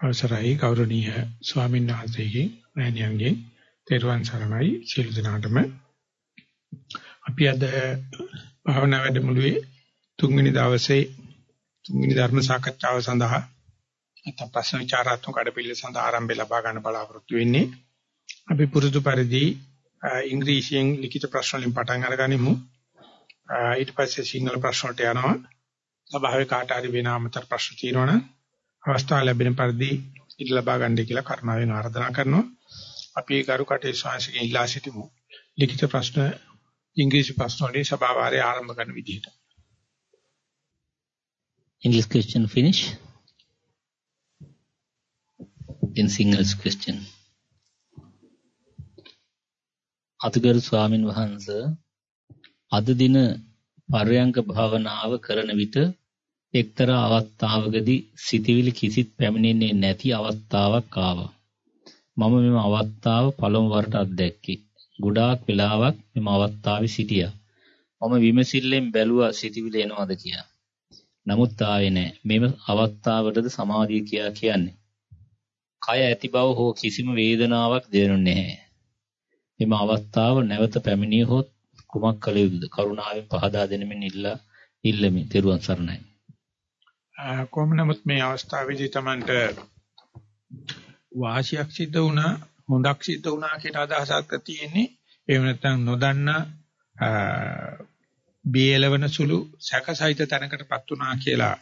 අවසරයි ගෞරවනීය ස්වාමීන් වහන්සේගේ මෑණියන්ගේ තෙරුවන් සරණයි සියලු දෙනාටම. අපි අද භාවනා වැඩමුළුවේ තුන්වෙනි දවසේ තුන්වෙනි ධර්ම සාකච්ඡාව සඳහා නැත්නම් ප්‍රශ්න විචාරාත්මක අඩපිළිවෙල සඳහා ආරම්භය ලබා ගන්න බලාපොරොත්තු වෙන්නේ. අපි පුරුදු පරිදි ඉංග්‍රීසියෙන් ලිඛිත ප්‍රශ්න වලින් පටන් අරගනිමු. ඊට පස්සේ සිංහල ප්‍රශ්න වලට යනවා. සභාවේ කාට හරි වෙන අමතර ප්‍රශ්න තියෙනවනම් අවස්ථාව ලැබෙන පරිදි ඉඩ ලබා ගන්නයි කියලා කරුණාවෙන් ආරාධනා කරනවා. අපි ඒ කරු කටේ ශාස්ත්‍රයෙන් ඉල්ලා සිටිමු. ලිඛිත ප්‍රශ්න ඉංග්‍රීසි ප්‍රශ්න වලින් සභාව වාරය ආරම්භ කරන විදිහට. English question finish. In Sinhal's question. අතුගරු ස්වාමින් වහන්සේ අද දින පර්යංක භාවනාව කරන විට එක්තරා අවස්ථාවකදී සිතවිලි කිසිත් පැමිණෙන්නේ නැති අවස්ථාවක් ආවා. මම මෙම අවස්ථාව පළමු වරට අත්දැක්කේ. ගොඩාක් වෙලාවක් මෙම අවස්ථාවේ සිටියා. මම විමසිල්ලෙන් බැලුවා සිතවිලි එනවද කියලා. නමුත් ආවේ නැහැ. මෙම අවස්ථාවටද සමාධිය කියා කියන්නේ. කය ඇති බව හෝ කිසිම වේදනාවක් දැනුන්නේ නැහැ. මෙම අවස්ථාව නැවත පැමිණියහොත් කුමක් කළ යුතුද? කරුණාවෙන් පහදා දෙනෙමින් ඉල්ලා ඉල්ලමි. ත්වන් සරණයි. කොහොම නමුත් මේ අවස්ථාවේදී Tamanට වාසියක් සිද්ධ වුණා හොඳක් සිද්ධ වුණා කියන අදහසක් තියෙන්නේ එහෙම නැත්නම් නොදන්නා බියලවන සුළු සැකසහිත තැනකටපත් වුණා කියලා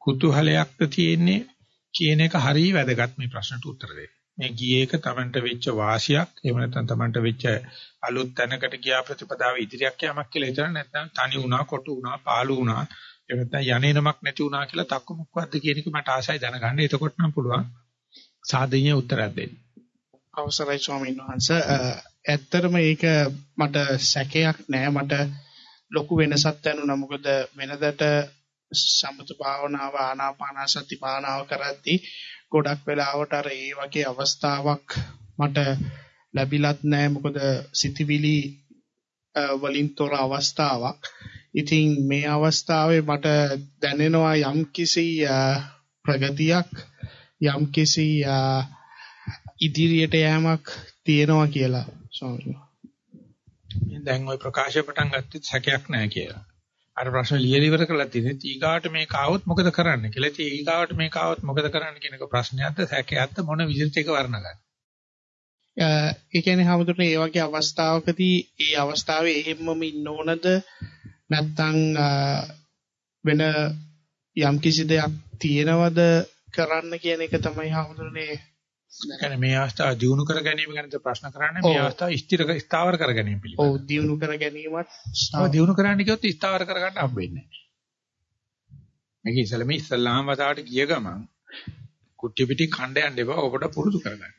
කුතුහලයක්ද තියෙන්නේ කියන එක හරිය වැදගත් මේ ප්‍රශ්නට උත්තර දෙන්න. මේ ගියේ එක Tamanට වෙච්ච වාසියක් එහෙම නැත්නම් Tamanට වෙච්ච අලුත් තැනකට ගියා ප්‍රතිපදාව ඉදිරියක් යamak කියලා හිතන නැත්නම් තනි වුණා කොටු වුණා පාළු වුණා එහෙම නැත්නම් යන්නේ නමක් නැති වුණා කියලා තක්කු මුක්කක්ද කියන එක මට ආසයි දැනගන්න. එතකොට නම් පුළුවන් සාධනීය උත්තරයක් දෙන්න. අවසරයි ස්වාමීන් වහන්සේ. ඇත්තටම ඒක මට සැකයක් නෑ. මට ලොකු වෙනසක් දැනුණා. මොකද වෙනදට සමත භාවනාව ආනාපාන සති භාවනාව කරද්දී ගොඩක් වෙලාවට අර ඒ වගේ අවස්ථාවක් මට ලැබිලත් නෑ. මොකද සිතවිලි වලින් තොර අවස්ථාවක්. ඉතින් මේ අවස්ථාවේ මට දැනෙනවා යම්කිසි ප්‍රගතියක් යම්කිසි ඉදිරියට යෑමක් තියෙනවා කියලා ස්වාමීනි. දැන් ওই ප්‍රකාශය පටන් ගත්තත් හැකයක් නැහැ කියලා. අර ප්‍රශ්න ලියලා ඉවර කරලා තියෙන තීගාවට මේක આવොත් මොකද කරන්න කියලා. තීගාවට මේක આવොත් මොකද කරන්න කියන එක ප්‍රශ්නයක්ද හැකයක්ද මොන විදිහට ඒක වර්ණගන්නේ? ඒ කියන්නේ හැමදෙරේ මේ වගේ අවස්ථාවකදී ඒ අවස්ථාවේ එහෙම්මම ඉන්න ඕනද නැත්නම් වෙන යම් කිසි දෙයක් තියෙනවද කරන්න කියන එක තමයි හඳුනන්නේ කියන්නේ මේ අවස්ථාව දියුණු කර ගැනීම ගැනද ප්‍රශ්න කරන්නේ මේ අවස්ථාව ස්ථිර ස්ථාවර කර ගැනීම පිළිබඳව. ඔව් දියුණු කර ගැනීමත් ඔව් දියුණු කරන්න කිව්වොත් ස්ථාවර කර ගන්න හම්බ වෙන්නේ නැහැ. මේක ඉස්සෙල්ලා මේ ඉස්ලාම් වතාවට ගිය ගමන් කුට්ටි පිටි ඛණ්ඩ යන්න එපා ඔබට පුරුදු කරගන්න.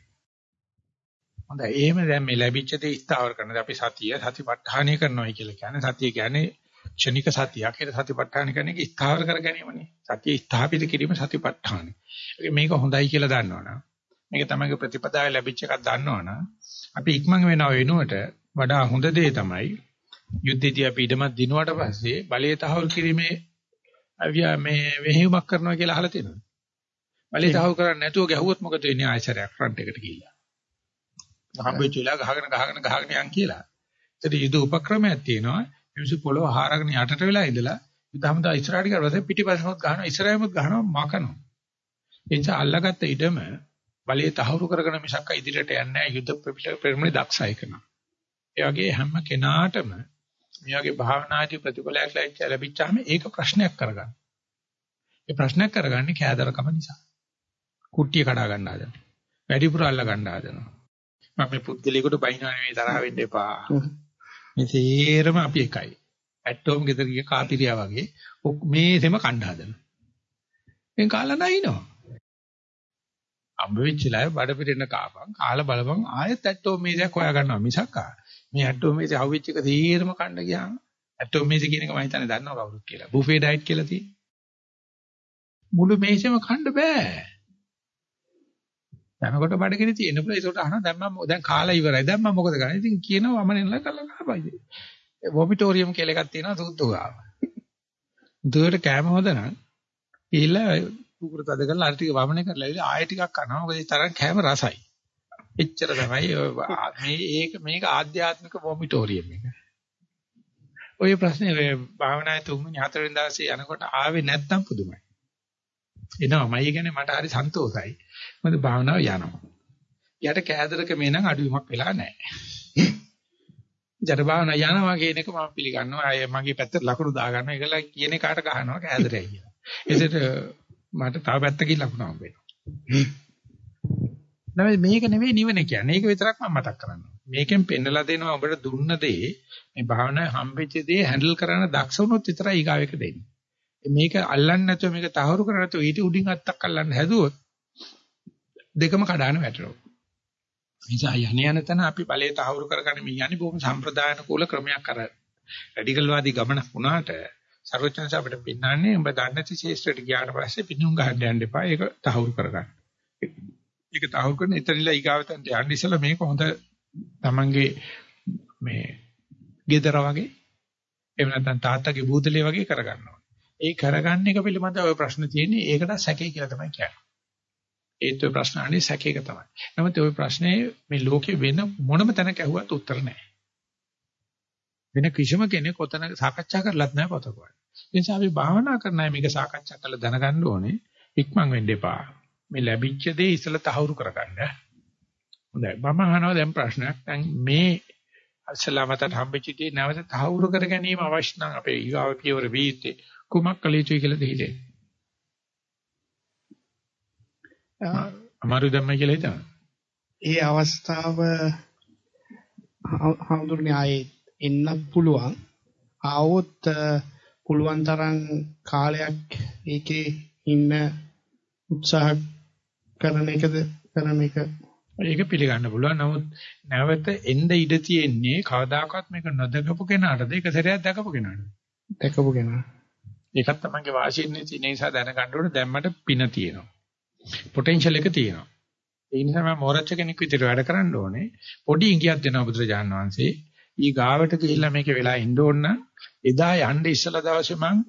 හොඳයි එහෙම දැන් මේ ලැබිච්ච දේ ස්ථාවර කරනවා. අපි සතිය සතිපට්ඨානය කරනවා කියලා කියන්නේ සතිය කියන්නේ ක්ෂණික සතියක්. ඒක සතිපට්ඨාන කියන එක ස්ථාවර කර ගැනීමනේ. සතිය ස්ථාපිත කිරීම සතිපට්ඨාන. මේක හොඳයි කියලා දන්නවනම් මේක තමයි ප්‍රතිපදාවේ ලැබිච්ච එකක් දන්නවනම් අපි ඉක්මන් වෙනව වෙනුවට වඩා හොඳ දේ තමයි යුද්ධයේදී අපි ඉදමත් දිනුවට පස්සේ බලය තහවුරු කිරීමේ අවියා මේ වෙහිුමක් කරනවා කියලා අහලා තියෙනවා. බලය තහවුරු කරන්නේ නැතුව ගැහුවොත් මොකද වෙන්නේ ආයසරයක් ෆ්‍රන්ට් එකට ගිහිල්ලා. හම්බෙච්ච වෙලාව ගහගෙන ගහගෙන ගහගෙන යන් කියලා. ඒත් යුද උපක්‍රමයක් තියෙනවා. මිනිස්සු පොළව හාරගෙන යටට වෙලා ඉඳලා ඉතහමදා ඉස්සරහට ගියාට පිටිපස්සෙමත් ගහනවා ඉස්සරහෙමත් ගහනවා මකනවා. ඒ නිසා අල්ලගත්ත ඉඩම බලයේ තහවුරු කරගෙන මිසක් ඉදිරියට යන්නේ නැහැ යුද ප්‍රමිති දක්ෂයි කරනවා. ඒ වගේ හැම කෙනාටම මේ වගේ භාවනාදී ප්‍රතිඵලයක් ලැබිච්චාම ඒක ප්‍රශ්නයක් කරගන්න. ඒ ප්‍රශ්නයක් කරගන්නේ කෑදරකම නිසා. කුට්ටිය කඩා ගන්න හදනවා. වැඩිපුර අල්ල ගන්න හදනවා. මම මේ පුද්ගලිකට බයිනා නෙවෙයි තරහ වෙන්න එපා. මේ තේරම අපි එකයි. ඇටෝම් ගෙදර ගිය කාතිරියා වගේ මේසෙම කණ්ඩ හදනවා. එන් කාලා නැිනවා. අම්බ වෙච්චලා බඩ පිරෙන කාපන් කාලා බලපන් ආයෙත් ඇටෝම් මේසයක් හොයා ගන්නවා මිසක් මේ ඇටෝම් මේසේ හවුවෙච්ච එක තේරම කණ්ඩ ගියාම ඇටෝම් මේසේ කියන එක මම හිතන්නේ දන්නව කවුරුත් කියලා. බුෆේ ඩයට් කියලා තියෙන්නේ. මුළු මේසෙම කණ්ඩ බෑ. යනකොට බඩගිනි තියෙන පුළුවන් ඒකට අහනවා දැන් මම දැන් කාලා ඉවරයි දැන් මම මොකද කරන්නේ ඉතින් කියනවා වමනෙන්ලා කළා කාපයිද වොමිටෝරියම් කියලා එකක් තියෙනවා සුද්ධ ගාව දුවට කැම හොදනම් ගිහිල්ලා කුකුර තද කරලා අර ටික වමනේ කරලා ඉතින් ආයෙ ටිකක් කනවා. මොකද ඒ තරම් කැම රසයි. එච්චර තමයි මේ ඒක මේක ආධ්‍යාත්මික වොමිටෝරියම් එක. ඔය ප්‍රශ්නේ ඔය භාවනායේ තුන්වෙනි හතරවෙනි දවසේ යනකොට ආවේ නැත්නම් පුදුමයි. එනවාමයි කියන්නේ මට හරි සන්තෝසයි. මොකද භාවනාව යනවා. යට කෑදරක මේ නම් අඩුවීමක් වෙලා නැහැ. ජඩ භාවනා යනවා කියන එක මම පිළිගන්නවා. අය මගේ පැත්තට ලකුණු දා ගන්නවා. ඒකලා කියන කාට ගහනවා කෑදරයි කියලා. ඒකට මට තව පැත්තකින් ලකුණු හම්බ වෙනවා. නැමෙයි මේක නෙවෙයි නිවන කියන්නේ. ඒක විතරක් මම මතක් කරනවා. මේකෙන් පෙන්නලා දෙනවා ඔබට දුන්න දේ මේ භාවනාවේ හම්බෙච්ච දේ හැන්ඩල් කරන්න දක්ෂ වුණොත් විතරයි ඊගාව එක දෙන්නේ. මේක අල්ලන්නේ නැතුව මේක තහවුරු කරන්නේ නැතුව ඊට උඩින් අත්තක් අල්ලන්න හැදුවොත් දෙකම කඩාන වැටෙනවා. නිසා යණ යන තැන අපි බලය තහවුරු කරගන්න මේ යන්නේ බොහොම සම්ප්‍රදායන කූල ක්‍රමයක් අර රැඩිකල් වාදී ගමන වුණාට සර්වඥයන්ස අපිට පින්නන්නේ උඹ දන්නේ නැති ශේෂ්ත්‍රයට ගියාට පස්සේ පින්නුම් ගහන්න යන්න එපා ඒක තහවුරු කරගන්න. ඒක තහවුරු කරන එතනilla ඊගාවතන්ට යන්න ඉස්සලා මේක හොඳ තමන්ගේ මේ gedara වගේ එහෙම නැත්නම් තාත්තගේ බූදලේ වගේ කරගන්නවා. ඒ කරගන්න එක පිළිබඳව ඔය ප්‍රශ්න තියෙන්නේ ඒකට සැකේ කියලා තමයි කියන්නේ. ඒත් ඔය ප්‍රශ්න අහන්නේ සැකේක තමයි. නමුත් ඔය ප්‍රශ්නේ මේ ලෝකේ වෙන මොනම තැනක ඇහුවත් උත්තර නැහැ. වෙන කිසිම කෙනෙක් ඔතන සාකච්ඡා කරලත් නැහැ පොතකවල. ඒ නිසා අපි භාවනා කරන අය මේක සාකච්ඡා කරලා දැනගන්න ඕනේ. ඉක්මන් වෙන්න එපා. මේ ලැබිච්ච දේ ඉස්සලා තහවුරු කරගන්න. හොඳයි. මම අහනවා දැන් ප්‍රශ්නයක්. දැන් මේ අසලාමතට හම්බෙච්ච දේ නැවත තහවුරු කර ගැනීම අවශ්‍ය නම් අපේ ඊගාව පියවර වීත්තේ කුමක් කළ යුතුයි කියලා දෙහිදේ. අමාරු ධම්මයි කියලා හිතනවා. ඒ අවස්ථාව හඳුන්නේ ආයේ එන්න පුළුවන්. ආවොත් පුළුවන් තරම් කාලයක් ඒකේ ඉන්න උත්සාහ කරන එකද කරන එක ඒක පිළිගන්න පුළුවන්. නමුත් නැවත එන්න ඉඩ තියෙන්නේ කවදාකවත් මේක නොදකපු කෙනාටද ඒක සැරයක් දැකපු කෙනාටද? දැකපු කෙනා. ඒකත් තමන්ගේ වාසියෙන්නේ තියෙන නිසා දැනගන්න ඕනේ දැන් මට පින තියෙනවා. පොටෙන්ෂල් එක තියෙනවා. ඒ නිසා මම මොරච්ච කෙනෙක් විදිහට වැඩ කරන්න ඕනේ. පොඩි ඉඟියක් දෙනවා බුදුරජාණන් වහන්සේ. ඊ ගාවට ගිහිල්ලා මේක වෙලා ඉන්න ඕන නම් එදා යන්න ඉස්සලා දවසේ මං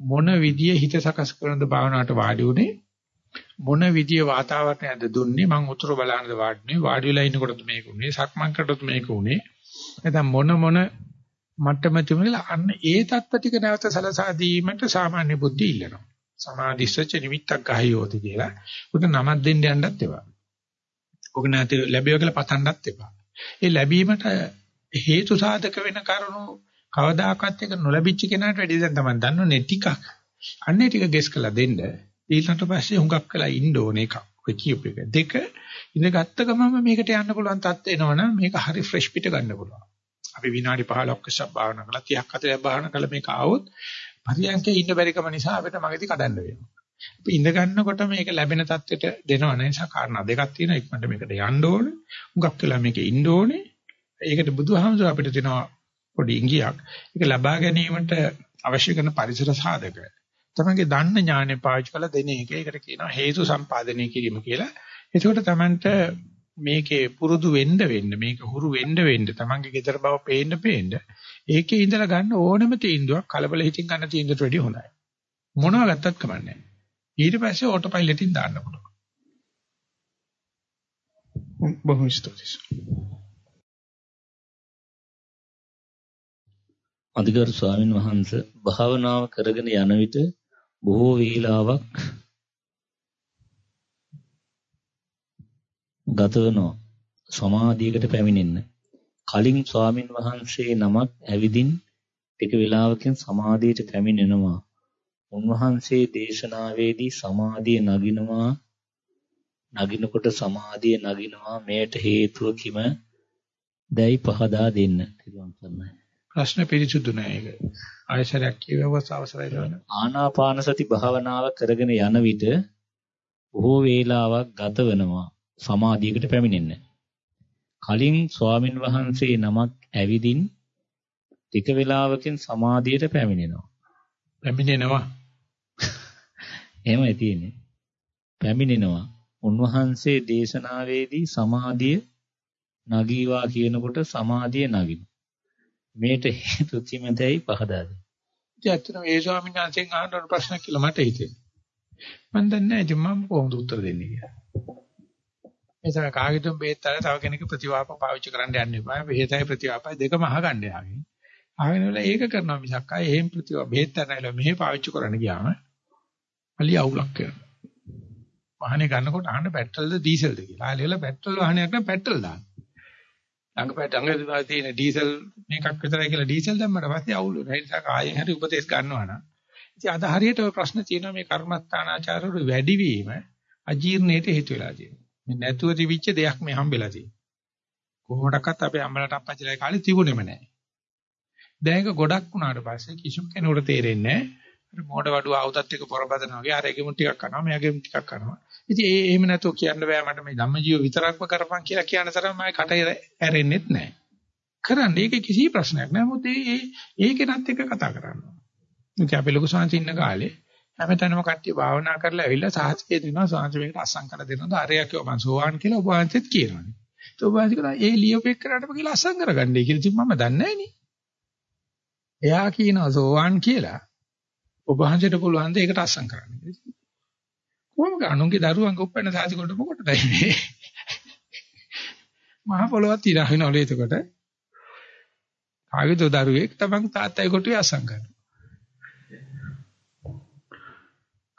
මොන විදිය හිත සකස් කරනද භාවනාවට වාඩි උනේ මොන විදිය වාතාවරණයක්ද දුන්නේ මං උතුර බලනද වාඩිනේ වාඩි වෙලා ඉන්නකොටද මේක උනේ සක්මන් කරද්ද මේක උනේ නැත්නම් මොන මොන මට්ටම තුමලා අන්න ඒ தත්ත්ව ටික නැවත සලසා දීමට සාමාන්‍ය බුද්ධි ඉල්ලනවා සමාධිස්සච නිමිත්තක් ගහයෝති කියලා උට නමක් දෙන්න යන්නත් එපා. ඔක නැති ලැබෙව කියලා පතන්නත් එපා. ඒ ලැබීමට හේතු සාධක වෙන කරුණු කවදාකවත් එක නොලැබිච්ච කෙනාට වැඩි දැන් තමයි දන්නෝනේ ටිකක්. අන්නේ ටික ගෙස් කළා දෙන්න. ඊළඟට පස්සේ හුඟක් වෙලා ඉන්න ඕනේ එකක්. ඔය කියපු එක. දෙක ඉඳගත්ත ගමම මේකට යන්න පුළුවන් තත්ත්ව එනවනම් මේක හරි ෆ්‍රෙෂ් පිට ගන්න පුළුවන්. අපි විනාඩි 15ක් විතර භාවනා කළා 30ක් 40ක් භාවනා කළා මේක ආවොත් පරියන්කේ ඉන්න බැරිකම නිසා අපිට මගදී කඩන්න වෙනවා. අපි ඉඳ ගන්නකොට මේක ලැබෙන தත්වෙට දෙනව නිසා කාරණා දෙකක් තියෙනවා. ඉක්මනට මේකට යන්න ඕනේ. හුඟක් වෙලා මේකේ ඉන්න ඕනේ. ඒකට බුදුහාමුදුර අපිට දෙනවා පොඩි ඉඟියක්. ඒක ලබා ගැනීමට අවශ්‍ය කරන පරිසර සාධක. තමන්ගේ දන්න ඥානෙ පාවිච්චි කරලා දෙන එක. ඒකට කියනවා හේතු සම්පාදනය කිරීම කියලා. ඒකට තමන්ට මේකේ පුරුදු වෙන්න වෙන්න මේක හුරු වෙන්න වෙන්න තමන්ගේ gedara බව පේන්න පේන්න ඒකේ ඉඳලා ගන්න ඕනම තීන්දුවක් කලබල හිතින් ගන්න තීන්දුවට වැඩිය හොඳයි. මොනවා ගත්තත් කමන්නේ ඊට පස්සේ ඕටෝ පයිලට්ින් දාන්න පුළුවන්. බොහොම ස්තුතියි. අධිකරු ස්වාමින් වහන්සේ භාවනාව කරගෙන යන විට බොහෝ වේලාවක් ගත වෙනවා සමාධියකට පැමිණෙන්න. කලින් ස්වාමින් වහන්සේ නමක් ඇවිදින් ටික වේලාවකින් සමාධියට පැමිණෙනවා. උන්වහන්සේ දේශනාවේදී සමාධිය නගිනවා නගිනකොට සමාධිය නගිනවා මේට හේතුව කිම දැයි පහදා දෙන්න. තිරුවන් සරණයි. ප්‍රශ්න පිළිසුදු නෑ ඒක. ආයශරයක් කියවවස් අවසරයි ගන්න. ආනාපාන සති භාවනාව කරගෙන යන විට බොහෝ වේලාවක් ගත වෙනවා සමාධියකට පැමිණෙන්න. කලින් ස්වාමින් වහන්සේ නමක් ඇවිදින් ටික වේලාවකින් සමාධියට පැමිණෙනවා. පැමිණෙනවා. එහෙමයි තියෙන්නේ. පැමිණෙනවා. උන්වහන්සේ දේශනාවේදී සමාධිය නගීවා කියනකොට සමාධිය නගිනවා. මේට හේතු කිමදයි පහදා දෙන්න. අතන ඒ ස්වාමීන් වහන්සේගෙන් අහන ප්‍රශ්න කියලා මට හිතෙනවා. මම දන්නේ නැහැ මම කොහොමද උත්තර දෙන්නේ කියලා. එතන කාගෙතුම් බෙහෙත් අර තව කෙනෙක් ප්‍රතිවාප පාවිච්චි කරන්න යන්න එපා. බෙහෙතයි ප්‍රතිවාපයි දෙකම අහගන්න යාගේ. අහගෙන වල ඒක කරනවා මිසක් අය එහෙම ප්‍රතිවාප බෙහෙත් අරනයිල මෙහෙ පාවිච්චි කරන්න ගියාම අලිය අවුලක් වෙනවා. වාහනේ ගන්නකොට අහන්න පෙට්‍රල්ද ඩීසල්ද කියලා. ආයෙල පෙට්‍රල් වාහනයක් නම් පෙට්‍රල් දාන්න. ළඟ පැට ළඟ තියෙන ඩීසල් මේකක් විතරයි කියලා ඩීසල් දැම්මට පස්සේ අවුල් වෙනවා. ඒ නිසා කායෙන් හරි උපදේශ ගන්නවා නම්. ඉතින් අද හරියට ඔය ප්‍රශ්න තියෙනවා මේ කර්මස්ථානාචාරවල වැඩිවීම අජීර්ණයට හේතු වෙලා තියෙනවා. මේ නැතුව තිබිච්ච දෙයක් මේ හම්බෙලා තියෙනවා. කොහොමඩක්වත් අපේ අම්මලාට අප්පච්චිලා කාලේ තිබුණෙම නැහැ. දැන් ඒක ගොඩක් වුණාට පස්සේ කිසිම කෙනෙකුට තේරෙන්නේ නැහැ. මෝඩ වඩුව ආවුදත් එක පොරබදනවා වගේ අර එකෙමු ටිකක් කරනවා මෙයාගෙමු ටිකක් කරනවා. ඉතින් ඒ එහෙම නැතුව කියන්න බෑ මට මේ ධම්මජීව විතරක්ම කරපන් කියලා කියන තරම් මම කට ඇරෙන්නෙත් නැහැ. කරන්න ඒක කිසි ප්‍රශ්නයක් නෑ. මොකද ඒ ඒකෙනත් එක කතා කරනවා. ඉතින් අපි ලොකු සංසි ඉන්න කාලේ හැමතැනම කට්ටිය භාවනා කරලා ඇවිල්ලා සාහිත්‍ය දෙනවා සාහිත්‍ය මේකට අස්සම් කර දෙනවා අරයා කිව්ව මං සෝවාන් කියලා ඔබ වහන්සේත් කියනවානේ. ඒ ඔබ වහන්සේ කියනවා ඒ ලියෝපෙක් කරාටම කියලා අස්සම් කරගන්නයි කියලා ඉතින් මම දන්නේ නැහැ එයා කියනවා සෝවාන් කියලා ඔබ වහන්සේට පුළුවන් ද ඒකට අස්සම් කරන්න කියලා. කොහොමද අනුන්ගේ දරුවන් උපැන්න සාසි කොට මොකටද මේ? මහ පොළොවක් තිරා වෙනවලු එතකොට. ආගෙද දරුවෙක් තමන් තාත්තයි කොටුවේ අස්සම් කරනවා.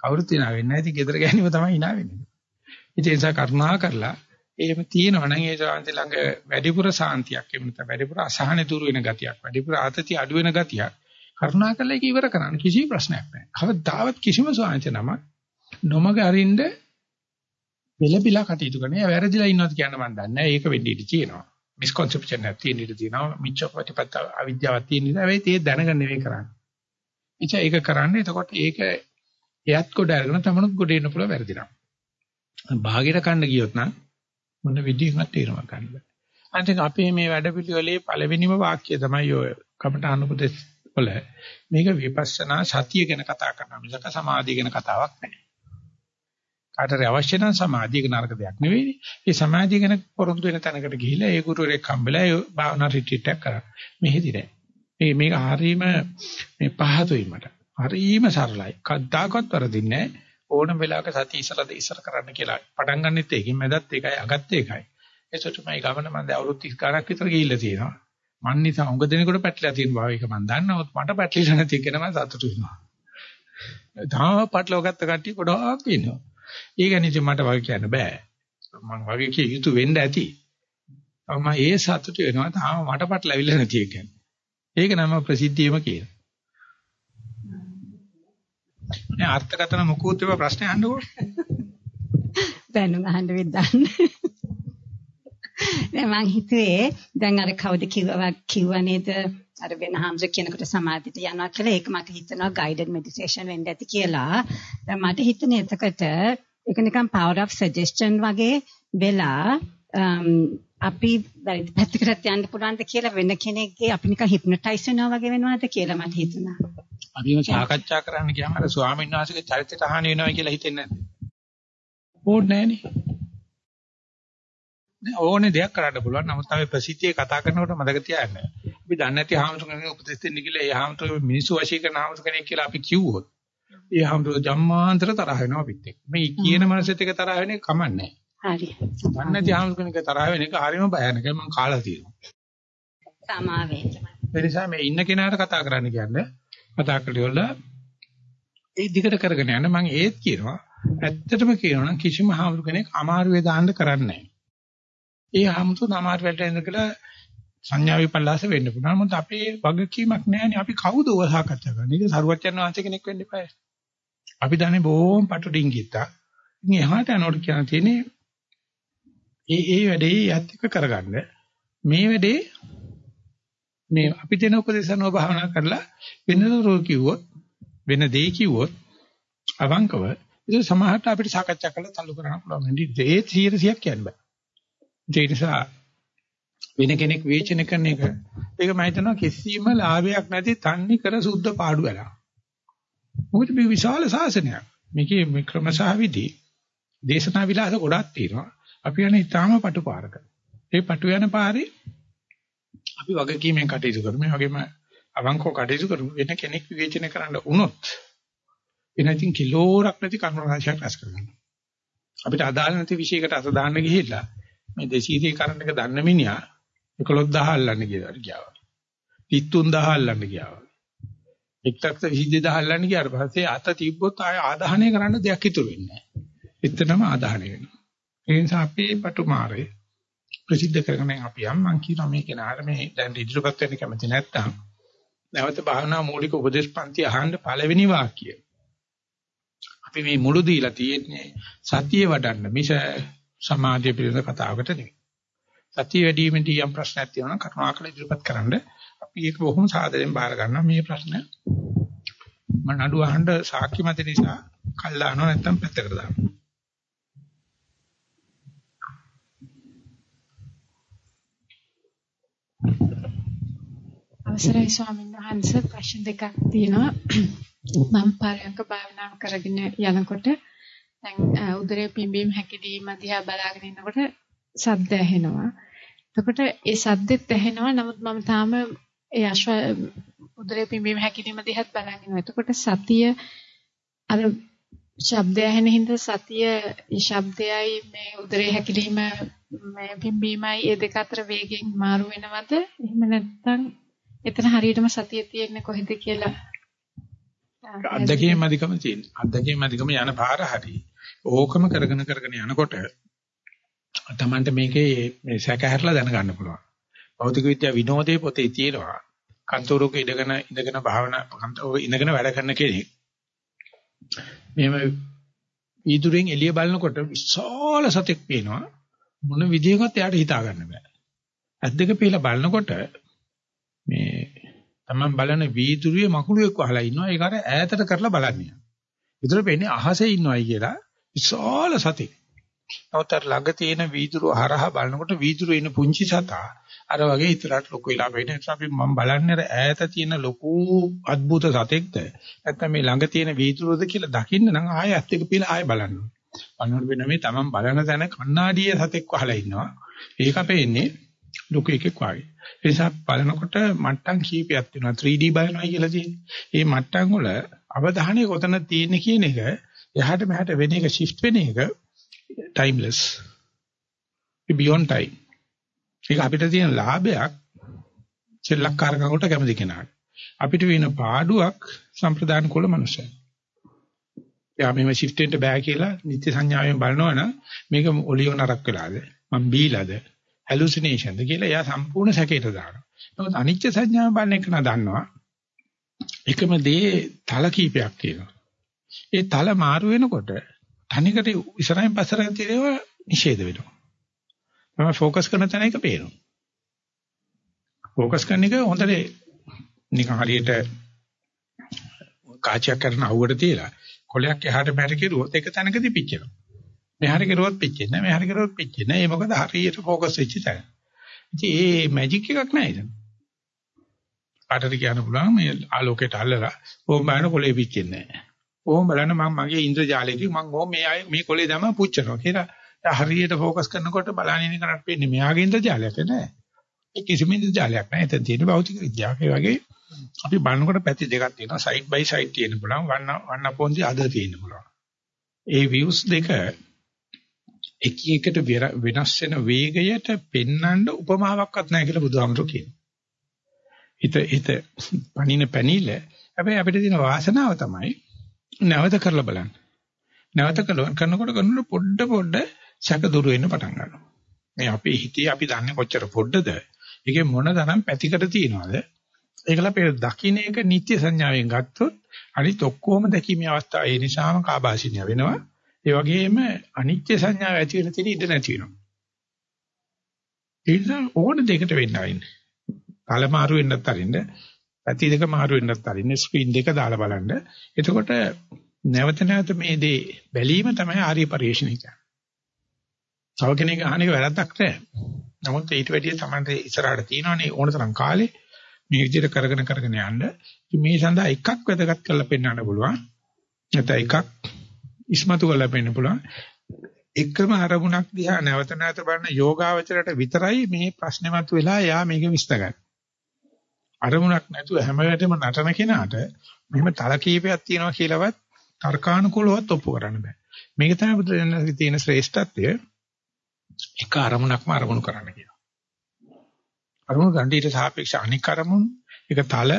කවුරුත් hina වෙන්නේ නැහැ. ඉතින් ගෙදර ගෑණිම තමයි hina වෙන්නේ. ඉතින් ඒ නිසා කරුණා කරලා එහෙම තියෙනවා නම් ඒ ශාන්ති ළඟ වැඩිපුර සාන්තියක් එහෙම නැත්නම් වැඩිපුර අසහන දුරු වෙන ගතියක් වැඩිපුර ආතති අඩු වෙන ගතියක් කරුණා කරලා ඒක ඉවර කරන්න කිසි ප්‍රශ්නයක් නැහැ. කවදාවත් කිසිම සාන්ති නමක් නොමග අරින්න වෙලබිලා කටයුතු කරන. එයා වැරදිලා ඉන්නවද කියන්න මම දන්නේ නැහැ. ඒක වෙන්න ඉඩ තියෙනවා. මිස්කොන්සෙප්ෂන් එකක් තියෙන ඉඩ තියෙනවා. මිච්ඡපටිපත්ත අවිද්‍යාවක් තියෙන ඉඩ. හැබැයි ඒක දැනගන්න නෙවෙයි කරන්නේ. එචා ඒක කරන්නේ එතකොට ඒක එයත් කොට අරගෙන තමනුත් කොට එන්න පුළුවන් වැරදිනම්. භාගයට කන්න ගියොත් නම් මොන විදිහකට තේරුම් ගන්න බෑ. අන්තිම අපේ මේ වැඩපිළිවෙලේ පළවෙනිම වාක්‍යය තමයි ඔය කමට අනුපදේශ වල මේක විපස්සනා සතිය ගැන කතා කරනවා මිසක සමාධිය ගැන කතාවක් නෙවෙයි. කාටරි අවශ්‍ය නම් සමාධියක නරක දෙයක් නෙවෙයි. ඒ සමාධිය ගැන පොරොන්දු වෙන තැනකට ගිහිලා ඒ ගුරුවරයෙක් හම්බෙලා ඒ භාවනා රිට්‍රීට් එකක් කරා. මෙහෙදි නෑ. මේ මේක හරීම මේ පහතුයි මට. හරීම සරලයි. කද්දාකවත් වරදින්නේ නෑ. ඕනම වෙලාවක සතිය ඉස්සරද ඉස්සර කරන්න කියලා පටන් ගන්නෙත් ඒකෙන් මැදත් ඒකයි අගත් ඒකයි. ඒසොට මම ගමන මම දැන් අවුරුදු 30 ගණක් විතර ගිහිල්ලා තියෙනවා. මන් නිසා උඟ දෙනකොට පැටලලා තියෙන බව ඒක මම දන්නවොත් මට පැටලිලා නැති එක නම් සතුටු වෙනවා. තාම පැටලව ගත්ත කට්ටිය ගොඩාක් ඉන්නවා. ඒක නිසි මට වගේ කියන්න බෑ. මම වගේ කිය යුතු වෙන්න ඇති. මම ඒ සතුටු වෙනවා තාම මට පැටලවිලා නැති එක. ඒක නම ප්‍රසිද්ධියම කියන. නේ අර්ථකතන මොකුත් ඒවා ප්‍රශ්නේ අහන්නකෝ. දැනුම අහන්න වෙද්දාන්න. දැන් මං හිතුවේ දැන් අර කවුද කිව්වා කිව්වා නේද අර වෙන හම්ස කියනකොට සමාධියට යනවා කියලා ඒක මට හිතෙනවා guided meditation වෙන්න ඇති කියලා. දැන් මට හිතෙන එතකොට ඒක නිකන් power of suggestion වගේ වෙලා um, අපි පැත්තකට යන්න පුළුවන්ද කියලා වෙන කෙනෙක්ගේ අපි නිකන් හිප්නොටයිස් වෙනවා වගේ වෙනවද කියලා මට හිතුණා. අපි මේ සාකච්ඡා කරන්න ගියාම අර ස්වාමීන් වහන්සේගේ චරිතයට හානි වෙනවා කියලා හිතෙන්නේ නැද්ද? ඕනේ නැහනේ. ඕනේ දෙයක් කරන්න පුළුවන්. නමුත් අපි ප්‍රසිද්ධියේ කතා කරනකොට මතක තියාගන්න. අපි දන්නේ නැති හාමුදුරනේ උපදෙස් දෙන්න කියලා ඒ හාමුදුර මිනිස්සු වශී කරන හාමුදුර කෙනෙක් කියලා අපි කිව්වොත් ඒ හාමුදුර ජම්මාන්තර තරහ වෙනවා අපිත් එක්ක. මේ කියන මනසෙත් එක තරහ වෙන්නේ කමන්නේ හරි. දන්නේ නැති හාමුදුර කෙනෙක් තරහ වෙන එක හරිම භයානකයි. මම කාලා තියෙනවා. සමාවෙන්න. ඒ නිසා මේ ඉන්න කෙනාට කතා කරන්න කියන්නේ කතා කළේ ඒ දිගට කරගෙන යන්න මම ඒත් කියනවා ඇත්තටම කියනවා නම් කිසිම හාමුදුර කෙනෙක් අමාරුවේ දාන්න කරන්නේ නැහැ. ඒ 아무තු නමාර වැට ඉඳලා සංඥා විපල්ලාස වෙන්න පුළුවන්. මොකද අපේ වගකීමක් නැහැනේ. අපි කවුද ඔය සාකච්ඡා කරන්නේ? ඒක සරුවච්චන් වහන්සේ කෙනෙක් වෙන්න එපායි. අපි දන්නේ බොහොම පටු ඩිංගිත්තා. ඉතින් එහාට යනකොට කියන තියෙන්නේ ඒ ඒ වැඩේ යත් එක කරගන්න. මේ වැඩේ මේ අපි දෙන උපදේශනව භාවනා කරලා වෙනදෝ කිව්වොත් වෙන දෙයක් කිව්වොත් අවංකව ඒක සමහරට අපිට සාකච්ඡා කරලා තල්ලු කරන්න පුළුවන්. ඒ 100ක් කියන්න බෑ. ඒ නිසා වෙන කෙනෙක් වේචන කරන එක ඒක මම හිතනවා කිසිම ලාභයක් නැති තන්නේ කර සුද්ධ පාඩු වෙලා. මොකද මේ විශාල ශාසනයක්. මේකේ මේ ක්‍රමසහවිදි දේශනා විලාස ගොඩක් තියෙනවා. අපි යන්නේ ඊටාම පටු පාරක. ඒ පටු යන පාරේ අපි වගකීමෙන් කටයුතු කරමු. මේ වගේම අවංකව කටයුතු කරමු. වෙන කෙනෙක් විවේචනය කරන්න වුණොත් එන ඉතින් කිලෝරක් නැති කර්ම රාශියක් රැස් කරගන්නවා. අපිට අදාළ නැති විශේෂයකට අත දාන්න ගිහිල්ලා මේ 230 කරන්ට් එක දන්න මිනිහා 11000 අල්ලන්න කියලා ගියා. 33000 අල්ලන්න ගියා. එක්තක්ත 22000 අල්ලන්න ගියාට පස්සේ අත තිබ්බොත් ආය ආදාහනය කරන්න දෙයක් ඉතුරු වෙන්නේ නැහැ. එතනම ආදාහනය වෙනවා. ඒ නිසා අපේ පටුමාරේ ප්‍රසිද්ධ කරගෙන අපි යම් මං කියනවා මේ කෙනාට මේ දැන් ඉදිරියපත් වෙන්න කැමති නැත්තම් නැවත භාවනා මූලික උපදේශ පන්ති අහන්න පළවෙනි වාක්‍යය. අපි මේ මුළු දීලා තියෙන්නේ සතිය වඩන්න මිස සමාධිය පිළිබඳ කතාවකට නෙවෙයි. සතිය වැඩිවීමේදී යම් ප්‍රශ්නයක් තියෙනවා නම් කරුණාකර ඉදිරිපත් කරන්න අපි ඒක බොහොම සාදරයෙන් බාර ගන්නවා මේ ප්‍රශ්න මම නඩු අහන්න සාක්ෂි මත නිසා කල් දානවා නැත්නම් පැත්තකට දානවා. අවසරයි ස්වාමීන් වහන්සේ ප්‍රශ්න දෙකක් තියෙනවා. මම පරයන්ක භාවනාව කරගෙන යනකොට දැන් උදරයේ පිම්බීම හැකිලිම දිහා බලාගෙන ඉන්නකොට සද්ද ඇහෙනවා. එතකොට ඒ සද්දෙත් ඇහෙනවා. නමුත් මම තාම ඒ අශ්ව උදරයේ පිම්බීම හැකිලිම දිහාත් බලාගෙන ඉන්නවා. එතකොට සතිය අර ශබ්දය ඇහෙන හින්දා සතිය ඒ ශබ්දයයි මේ උදරයේ හැකිලිම මේ පිම්බීමයි ඒ දෙක අතර වේගෙන් මාරු වෙනවද? එහෙම නැත්නම් එතන හරියටම සතිය තියෙන්නේ කොහෙද කියලා අද්දකීම් අධිකම තියෙන. අද්දකීම් අධිකම යන පාර හරි. ඕකම කරගෙන කරගෙන යනකොට තමන්ට මේකේ මේ සැක හැරලා දැනගන්න පුළුවන්. භෞතික විද්‍යාව විනෝදේ පොතේ තියෙනවා. කන්තෝරක ඉඳගෙන ඉඳගෙන භාවනා කන්තෝරක ඉඳගෙන වැඩ කරන කෙනෙක්. මෙහෙම ඊදුරෙන් එළිය බලනකොට විශාල සතෙක් පේනවා. මොන විදියකට එයාට හිතා ගන්න බෑ. ඇස් දෙක පිහලා බලනකොට මේ තමන් බලන වීදුරුවේ මකුළුවෙක් වහලා ඉන්නවා ඒක අර ඈතට කරලා බලන්නේ. විතර වෙන්නේ අහසේ ඉන්නවයි කියලා විශාල සතෙක්. නමුත් අර ළඟ තියෙන වීදුරුව හරහා බලනකොට වීදුරුවේ ඉන්න පුංචි සතා අර වගේ ඉතරට ලොකු වෙලා වෙන නිසා අපි මම බලන්නේ අර ඈත තියෙන ලොකු අద్భుත සතෙක්ද නැත්නම් මේ ළඟ තියෙන වීදුරුවද කියලා දකින්න නම් ආයෙ ඇත් එක පිළ ආයෙ බලන්න ඕනේ. බලනකොට වෙන මේ තමන් බලන තැන කණ්ණාඩියේ සතෙක් වහලා ඉන්නවා. ඒක අපේන්නේ ලොකු එකෙක් වගේ. ඒ නිසා බලනකොට මට්ටම් කීපයක් තියෙනවා 3D බලනවා කියලා තියෙන්නේ. මේ මට්ටම් වල අවධානය කොතන තියෙන්නේ කියන එක එහාට මෙහාට වෙන එක shift වෙන එක timeless. beyond time. ඒක අපිට තියෙන ලාභයක් සෙල්ලක්කාරකමකට කැමති කෙනාට. අපිට වෙන පාඩුවක් සම්ප්‍රදාන කුල මනුස්සයෙක්. යා මෙව shift වෙන්න බෑ කියලා නිත්‍ය සංඥාවෙන් බලනවනම් මේක ඔලියෝ නරක් වෙලාද මම බීලාද හැලුසිනේෂන්ද කියලා එයා සම්පූර්ණ සැකයට දානවා. නමුත් අනිත්‍ය සංඥාව බලන එක දන්නවා. එකම දේ තල කීපයක් තියෙනවා. ඒ තල මාරු වෙනකොට තනිකර ඉස්සරහින් පස්සරෙන් තියෙනවා නිෂේධ වෙනවා. මම ફોකස් කරන තැන එක පේනවා. ફોකස් කරන එක හොඳට නිකන් හරියට කාචයක් කරන අහුවට තියලා කොලයක් එහාට මෙහාට කෙරුවොත් එක තැනකදී පිච්චෙනවා. මෙහාට කෙරුවොත් පිච්චෙන්නේ නැහැ. මෙහාට කෙරුවොත් පිච්චෙන්නේ නැහැ. ඒ මොකද හරියට ફોකස් වෙච්ච තැන. ඉතින් ඒ මැජික් එකක් නෑ ඒක. කාටද කියන්න පුළුවන් මේ ආලෝකයට අල්ලලා ඕම් බලන කොලේ පිච්චෙන්නේ නැහැ. ඕම් බලන්න මම මගේ ඉන්ද්‍රජාලයකින් මම ඕම් මේ ආයේ මේ කොලේ දැම පුච්චනවා කියලා. හරියට ફોකස් කරනකොට බලන්නේ කරට පේන්නේ මෙයාගේ ඉන්ද්‍රජාලයක් නෑ. ඒ කිසිම ඉන්ද්‍රජාලයක් නෑ. එතන තියෙන භෞතික විද්‍යාව. ඒ වගේ අපි බලනකොට පැති දෙකක් තියෙනවා. සයිඩ් බයි සයිඩ් තියෙන්න පුළුවන්. වන්න වන්න පොන්සි අද තියෙන්න පුළුවන්. ඒ views දෙක එක එකට වෙනස් වෙන වේගයට පෙන්වන්න උපමාවක්වත් නැහැ කියලා බුදුහාමුදුරුවෝ කියනවා. හිත හිත පණින පැනිල හැබැයි අපිට තියෙන වාසනාව තමයි නැවත කරලා බලන්න. නැවත කරනකොට කරනකොට පොඩ පොඩ සැක දුරු වෙන්න පටන් ගන්නවා. මේ අපේ හිතේ අපි දන්නේ කොච්චර පොඩද? ඒකේ මොන තරම් පැතිකඩ තියනවද? ඒකලා අපේ දකින්න එක නිත්‍ය සංඥාවෙන් ගත්තොත් අනිත් ඔක්කොම දැකීමේ අවස්ථාව ඒ නිසාම කාබාසිනිය වෙනවා. ඒ වගේම අනිත්‍ය සංඥාව ඇති වෙන තැන ඉඳ නැති වෙනවා. ඒ නිසා ඕන දෙකට වෙන්න ආයින්. කල මාරු වෙන්නත් අරින්න, පැති දෙක මාරු වෙන්නත් අරින්න, ස්ක්‍රීන් දෙක දාලා බලන්න. එතකොට නැවත නැවත මේ දේ බැලීම තමයි ආර්ය පරිශ්‍රණය කියන්නේ. තව කෙනෙක් අහන එක වැරද්දක් නෑ. නමුත් ඊට වැඩිය තමයි ඉස්සරහට තියෙනවනේ ඕන තරම් කාලේ මේ විදිහට කරගෙන කරගෙන යන්න. මේ සඳහා එකක් වැදගත් කරලා පෙන්වන්න පුළුවන්. නැත්නම් එකක් ඉස්මතු කරලා පෙන්න පුළුවන්. එකම අරමුණක් දිහා නැවත නැවත බලන යෝගාවචරයට විතරයි මේ ප්‍රශ්නේ මතුවෙලා යා මේක විශ්තගන්නේ. අරමුණක් නැතුව හැම වෙලේම නටන කෙනාට මෙහෙම තල කීපයක් තියෙනවා කියලාවත් තර්කානුකූලවත් ඔප්පු කරන්න බෑ. මේක තමයි බුදුරජාණන්ගේ තියෙන ශ්‍රේෂ්ඨත්වය. එක අරමුණක්ම අරමුණු කරන්න කියනවා. අරමුණු ගන්න ඊට සාපේක්ෂ අනික් අරමුණු එක තල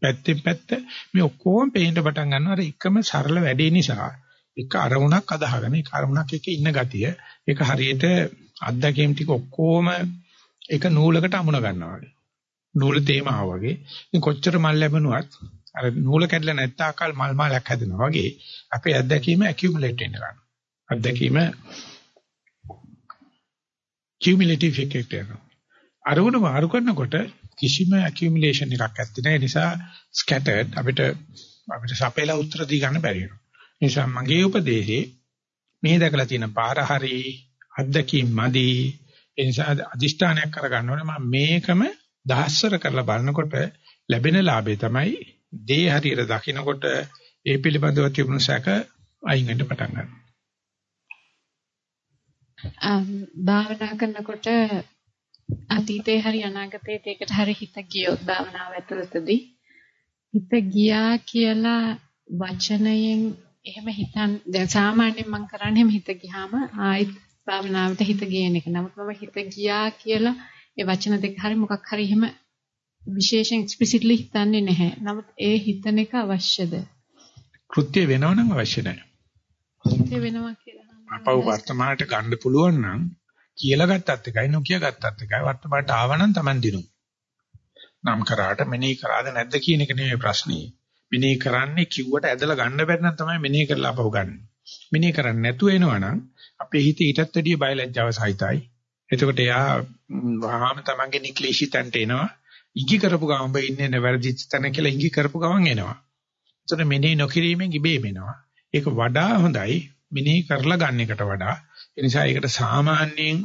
පැත්තෙන් පැත්ත මේ ඔක්කොම පේන්න පටන් ගන්නවා අර එකම සරල වැඩේ නිසා එක අරමුණක් අදහගෙන ඒක අරමුණක් එක්ක ඉන්න ගතිය ඒක හරියට අත්දැකීම් ටික ඔක්කොම එක නූලකට අමුණ ගන්නවා වගේ. නූල තේමාව වගේ. ඉතින් කොච්චර මල් ලැබුණත් අර නූල කැඩලා නැත්තාකල් මල් මාලයක් හැදෙනවා වගේ අපේ අත්දැකීම ඇකියුමුලේට් වෙන්න ගන්නවා. අත්දැකීම කියුමුලේටිව් ඉෆෙක්ට් එකක් අරමුණ මාරු කරනකොට කිසිම ඇකියුමුලේෂන් එකක් නැති නැහැ. නිසා ස්කැටර්ඩ් අපිට අපිට සපේලා උත්තර දී ගන්න බැරි වෙනවා. නිසා මගේ උපදේශේ මේ දැකලා තියෙන පාර හරි අත්දැකීම් මදි ඒ නිසා අදිෂ්ඨානයක් කරගන්න ඕනේ මම මේකම දහස්වර කරලා බලනකොට ලැබෙන ලාභය තමයි දේ හරියට දකිනකොට ඒ පිළිබඳව තිබුණු සැක අයින් වෙන්න පටන් ගන්නවා. භාවනා කරනකොට අතීතේ හරි අනාගතේ දෙයකට හරි හිත ගියොත් භාවනාව ඇතුළතදී හිත ගියා කියලා වචනයෙන් එහෙම හිතන් දැන් සාමාන්‍යයෙන් මම කරන්නේ එහෙම හිත ගියාම ආයෙත් භාවනාවට හිත ගේන එක. නමුත් මම හිත ගියා කියලා ඒ වචන දෙක හරි මොකක් හරි එහෙම විශේෂයෙන් එක්ස්ප්ලිසිට්ලි හිතන්නේ නැහැ. නමුත් ඒ හිතන එක අවශ්‍යද? කෘත්‍ය වෙනවනම් අවශ්‍ය නැහැ. කෘත්‍ය වෙනවා කියලා. අපව වර්තමානට ගන්න පුළුවන් නම් කියලා ගත්තත් එකයි නොකිය ගත්තත් එකයි වර්තමානට ආවනම් Taman දිනු. නම් කරාට මෙනෙහි කරාද නැද්ද කියන එක නෙමෙයි ප්‍රශ්නේ. මෙනෙහි කරන්නේ කිව්වට ඇදලා ගන්න බැරි නම් තමයි මෙනෙහි කරලා අපහු ගන්න. මෙනෙහි කරන්නේ නැතුව එනවනම් අපේ හිත ඊටත් වැඩිය බයලජ්ජාව සහිතයි. එතකොට එයා වහාම තමන්ගේ නික්ලේශී තැනට එනවා. ඉඟි කරපු ගමන් ඔබ ඉන්නේ නැවැරදිච්ච තැන කියලා ඉඟි කරපු ගමන් එනවා. එතකොට මෙනෙහි නොකිරීමෙන් ඉබේම එනවා. ඒක වඩා හොඳයි මෙනෙහි කරලා ගන්න එකට වඩා. ඒ නිසා ඒකට සාමාන්‍යයෙන්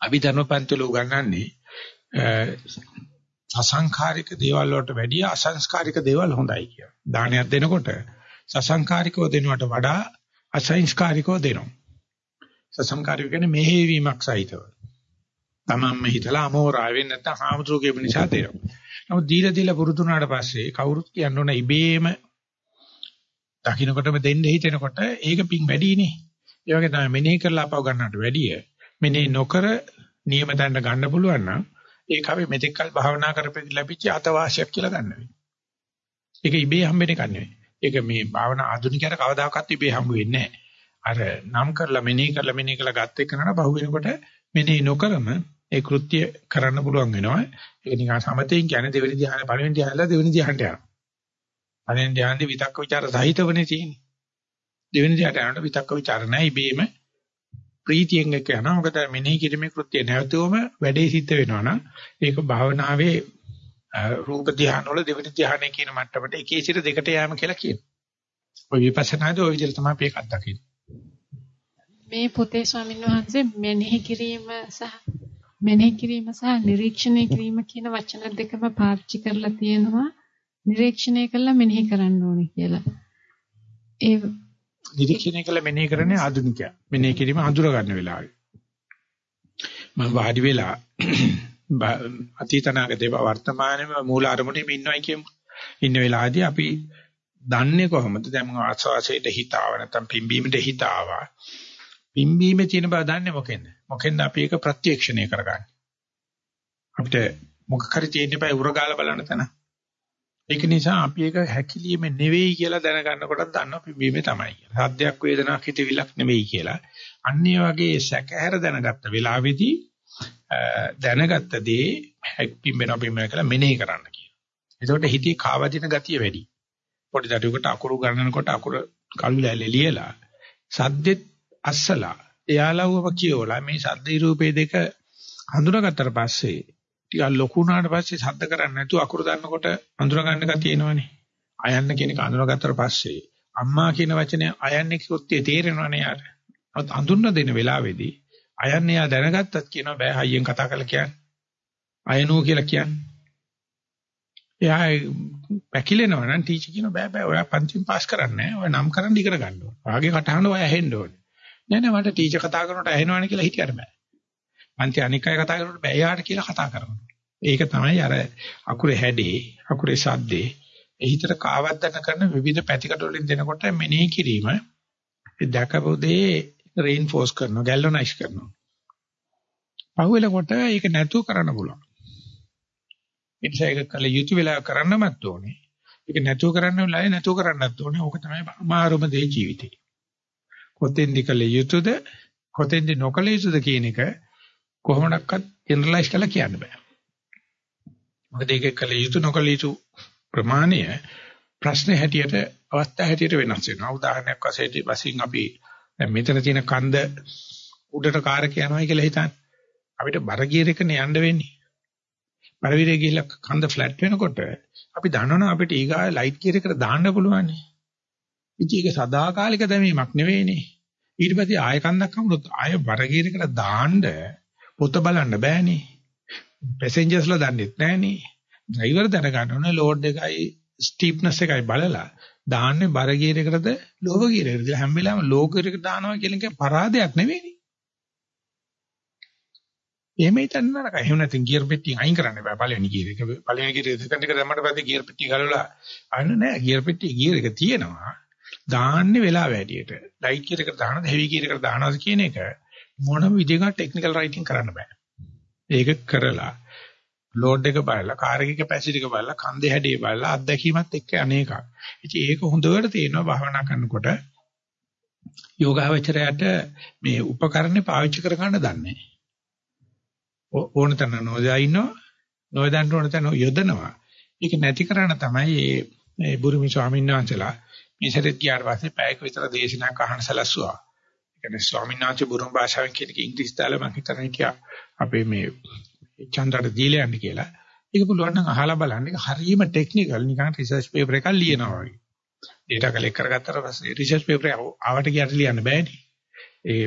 අභිධර්ම පන්තිවල උගන්වන්නේ සසංඛාරික දේවල් වලට වැඩිය අසංස්කාරික දේවල් හොඳයි කියලා. දානයක් දෙනකොට සසංඛාරිකව දෙනවට වඩා අසංස්කාරිකව දෙනවා. සසංඛාරික කියන්නේ මෙහෙවීමක් සහිතව. තමන්ම හිතලා අමෝරාවෙන් නැත්නම් හාමුදුරුවෝ කියපු නිසා දෙනවා. නමුත් දීලා දීලා පුරුදු වුණාට පස්සේ කවුරුත් කියන්න ඕන ඉබේම දකින්නකොටම දෙන්න හිතෙනකොට ඒක පිං වැඩිනේ. ඒ වගේ තමයි මෙනෙහි කරලා අපව ගන්නට වැඩිය මෙනෙහි නොකර නියම තැනට ගන්න පුළුවන් නම් ඒක අපි මෙතෙක්කල් භාවනා කරපෙදි ලැබිච්ච අතවාසියක් කියලා ගන්න වෙනවා. ඒක ඉබේ හම්බෙන එකක් නෙවෙයි. ඒක මේ භාවනා ආධුනිකයර කවදාකවත් ඉබේ හම්බ වෙන්නේ නැහැ. අර නම් කරලා මෙනෙහි කරලා මෙනෙහි කරලා ගත එක්කනට බහුව වෙනකොට මෙනෙහි නොකරම ඒ කෘත්‍ය කරන්න පුළුවන් වෙනවා. ඒක නිකන් සමතෙන් කියන්නේ දෙවෙනි ධ්‍යාන පළවෙනි ධ්‍යානලා දෙවෙනි ධ්‍යානට යනවා. පළවෙනි ධ්‍යානදී විතක්ක ਵਿਚාර සහිතවනේ තියෙන්නේ. දෙවෙනි ධ්‍යානට යනකොට විතක්ක ਵਿਚාර නැහැ. ඉබේම ප්‍රීතියෙන් එක යනවා. මොකද මෙනෙහි කිරීමේ කෘත්‍ය නැවතුවම වැඩේ සිද්ධ වෙනවා නම් ඒක භාවනාවේ රූප ධ්‍යාන වල දෙවෙනි ධ්‍යානයේ කියන මට්ටමට එකේ සිට දෙකට යෑම කියලා කියනවා. ඔය විපස්සනාදී ඔය විදිහට තමයි මේක අත්දකින්නේ. මේ පොතේ ස්වාමීන් වහන්සේ මෙනෙහි කිරීම සහ මෙනෙහි කිරීම සහ නිරීක්ෂණය කිරීම කියන වචන දෙකම පාවිච්චි කරලා තියෙනවා. නිරීක්ෂණය කළා මෙනෙහි කරන්න ඕනේ කියලා. ඒ නිරීක්ෂණය කළ මෙනෙහි කරන්නේ ආධුනිකයා. මෙනෙහි කිරීම හඳුර ගන්න වෙලාවේ. මම වාඩි වෙලා අතීතනාගතේ වර්තමානයේ මූල අරමුණේ ඉන්නවයි කියමු. ඉන්න වෙලාවේදී අපි දන්නේ කොහොමද? දැන් මම ආස්වාසයට හිතාව නැත්නම් පිම්බීමට හිතාවා. පිම්බීමේ තියෙන බව දන්නේ මොකෙන්ද? මොකෙන්ද අපි ඒක ප්‍රත්‍යක්ෂණය කරගන්නේ? අපිට මොකක් හරි තියෙන්න බෑ උරගාලා බලන්න තැන. ඒක නිසා අපි ඒක හැකිලිම නෙවෙයි කියලා දැනගන්නකොට දන්නවා පිම්බීමේ තමයි කියලා. සද්දයක් වේදනාවක් හිතවිලක් නෙවෙයි කියලා. අන්නේ වගේ සැකහැර දැනගත්ත වෙලාවේදී දැනගත්ත දේ පිම්බෙනවා පිම්බෙනවා කියලා මෙනෙහි කරන්න කියනවා. එතකොට හිතේ කාවදින ගතිය වැඩි. පොඩි දඩුවකට අකුරු ගන්නනකොට අකුර කල්විලා ලියලා සද්දෙත් අස්සලා එයාලවව කියවලා මේ සද්දේ රූපේ දෙක හඳුනාගත්තට පස්සේ ටිකක් ලොකු වුණාට පස්සේ සද්ද කරන්නේ නැතුව අකුරු දාන්නකොට අඳුර ගන්න ගතිය එනවනේ. අයන්න කියන එක අඳුනගත්තට පස්සේ අම්මා කියන වචනේ අයන්නේ කෘත්‍ය තේරෙනවනේ යාර. නමුත් අඳුන්න දෙන වෙලාවේදී අයන්නේ යා දැනගත්තත් කියනවා බෑ හයියෙන් කතා කරලා කියන්නේ. අයනෝ කියලා කියන්නේ. එයා පැකිලෙනවා නම් ටීචර් කියනවා බෑ බෑ ඔයා පන්තිම පාස් කරන්නේ නැහැ. ඔය නම් කරන් ඉගෙන ගන්න ඕන. වාගේ කටහඬ ඔය ඇහෙන්න ඕනේ. නෑ නෑ මට ටීචර් කතා කරනකොට ඇහෙනවනේ කියලා හිතියට බෑ. පන්ති අනික් අය කතා කරනකොට බෑ යාට කියලා කතා කරනවා. ඒක තමයි අර අකුරේ හැඩේ, අකුරේ සද්දේ, ඒ හිතට කාවද්දන කරන විවිධ පැතිකඩ වලින් දෙනකොට මෙනෙහි කිරීම ඒ දැකපු දේ රේන්ෆෝස් කරනවා, ගැල්වනයිස් කරනවා. පහුවෙලකොට ඒක නැතුව කරන්න පුළුවන්. ඒක කල යුතු වෙලා කරන්නමත් ඕනේ. ඒක නැතුව කරන්න වෙලාවේ නැතුව කරන්නත් ඕනේ. ඕක තමයි අමාරුම දේ ජීවිතේ. කොතෙන්ද කල යුතුද කොතෙන්ද නොකල යුතුද කියන එක කොහොමඩක්වත් ජෙනරලයිස් කරලා කියන්න බෑ. මොකද ඒක කල යුතු නොකල යුතු ප්‍රමාණය ප්‍රශ්න හැටියට අවස්ථා හැටියට වෙනස් වෙනවා. උදාහරණයක් වශයෙන් වශයෙන් අපි දැන් මෙතන තියෙන කන්ද උඩට කාරක යනවා කියලා හිතන්න. අපිට බර ගියර එකනේ යන්න වෙන්නේ. බර විරේ ගිහිල්ලා කන්ද ෆ්ලැට් වෙනකොට අපි දන්නවනේ අපිට ඊගා ලයිට් ගියර එකට දාන්න පුළුවන්. ඉතින් ඒක සදාකාලික දැමීමක් නෙවෙයිනේ. ඊට පස්සේ ආය කන්දක් හමුනොත් ආය බර ගියර එකට දාන්න පොත බලන්න බෑනේ. පැසෙන්ජර්ස්ලා දන්නෙත් නෑනේ. ඩ්‍රයිවර් දැනගන්න ඕනේ ලෝඩ් එකයි ස්ටීප්නස් එකයි බලලා දාන්නේ බර ගියර එකටද ලෝව ගියර එකටද හැම වෙලාවෙම ලෝ ගියර එකට දානවා කියන එක පරාදයක් නෙවෙයිනේ. එහෙම හිතන්න නරකයි. එහෙම නැත්නම් ගියර් පෙට්ටිය අයින් කරන්න බෑ. පළවෙනි ගියර් එක පළවෙනි ගියර් දෙකෙන් එක දැම්මට පස්සේ ගියර් පෙට්ටිය ගලවලා අන්න නෑ ගියර් පෙට්ටිය ගියර් එක තියෙනවා. දාන්නේ වෙලාව වැඩියට. ලයිට් ගියර් එකට දානවද හෙවි ගියර් එකට දානවද කියන එක මොනම විදිහකට ටෙක්නිකල් රයිටින් කරන්න බෑ. ඒක කරලා ලෝඩ් එක බලලා කාර් එකේ කැපැසිටි එක බලලා කන්දේ හැඩය බලලා අත්දැකීමත් එක්ක අනේකක්. ඉතින් ඒක හොඳට තේරෙනවා භාවනා කරනකොට යෝගාවචරයට මේ උපකරණ පාවිච්චි කර ගන්න දන්නේ. ඕන තැන නොදා ඉන්නවා නොදන්න ඕන තැන යොදනවා. ඒක නැති කරන තමයි මේ බුරුමි ස්වාමීන් වහන්සේලා මේ සැරේත් ගියාට පස්සේ පැයක විතර දේශනාවක් අහන්න සැලැස්සුවා. ඒ කියන්නේ ස්වාමීන් වහන්සේ බුරුම භාෂාවෙන් කියන එක ඉංග්‍රීසි දාලා මම හිතන්නේ කියා අපේ මේ චන්ද්‍රට දීලා යන්න කියලා. ඒක පුළුවන් නම් අහලා බලන්න. ඒක හරියම ටෙක්නිකල් නිකන් රිසර්ච් පේපර් එකක් ලියනවා වගේ. data collect කරගත්තට පස්සේ රිසර්ච් පේපර් එක ආවට ගියට ලියන්න බෑනේ. ඒ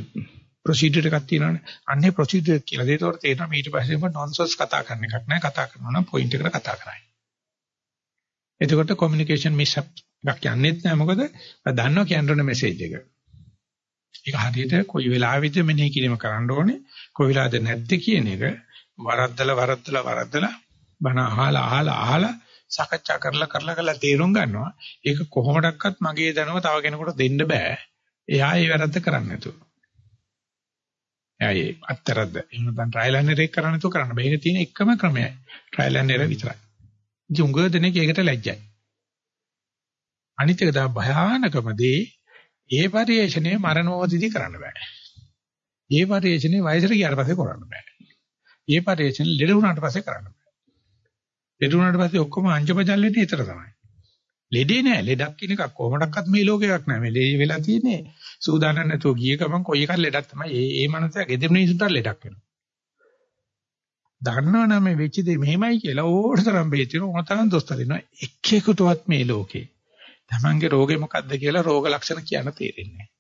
ප්‍රොසීජර් එකක් තියෙනවානේ. අන්නේ ප්‍රොසීජර් කියලා දෙතොර තේරෙනවා ඊට පස්සේ මම නොන්සස් කතා කරන එකක් නෑ. කතා කරනවා නම් පොයින්ට් එකට කතා කරයි. එතකොට කොමියුනිකේෂන් මිස් එකක් යන්නේත් නෑ මොකද දන්නවා කියන්න මෙසේජ් එක. ඒක හරියට කොයි වෙලාවෙද මෙනෙහි කිරීම කරන්න ඕනේ? කොයි වෙලාවද නැත්තේ කියන එක වරද්දලා වරද්දලා වරද්දලා බණ අහලා අහලා අහලා සාකච්ඡා කරලා කරලා කරලා තේරුම් ගන්නවා. ඒක කොහොමඩක්වත් මගේ දැනුම තව කෙනෙකුට දෙන්න බෑ. එයා ඒ වැරද්ද කරන්නේ නැතුව. එයා ඒ අත්තරද්ද. එහෙම නැත්නම් ට්‍රයිල් ඇන්ඩ් එරර් කරන්න නැතුව කරන්න බෑ. ඒක තියෙන එකම ක්‍රමයයි ට්‍රයිල් ඇන්ඩ් එරර් විතරයි. ජුංග දෙනෙක් ඒකට ලැජ්ජයි. අනිත් එක තමයි භයානකම දේ ඒ පරිේශණය මරණෝදිදී කරන්න බෑ ඒ පරිේශණය වයසට ගියාට පස්සේ කරන්න බෑ ඒ පරිේශන ලෙඩ වුණාට පස්සේ කරන්න බෑ. ලෙඩ වුණාට පස්සේ ඔක්කොම අංජබජල් වෙන්නේ ඊතර තමයි. ලෙඩේ නෑ ලෙඩක් කියන එකක් කොහොමඩක්වත් මේ ලෝකයක් නෑ. මේ ලෙඩ වෙලා තියෙන්නේ සූදානම් නැතුව ගිය ගමන් කොයි එකක් ලෙඩක් තමයි. ඒ ඒ මනසට ගෙදර මිනිසුන්ට ලෙඩක් වෙනවා. දන්නවනම් මේ වෙච්ච දේ මෙහෙමයි කියලා ඕනතරම් බේතින ඕනතරම් දොස්තර දෙනවා. එක්කෙකුටවත් මේ ලෝකේ තමන්ගේ රෝගේ මොකද්ද කියලා රෝග ලක්ෂණ කියන්න තේරෙන්නේ නෑ.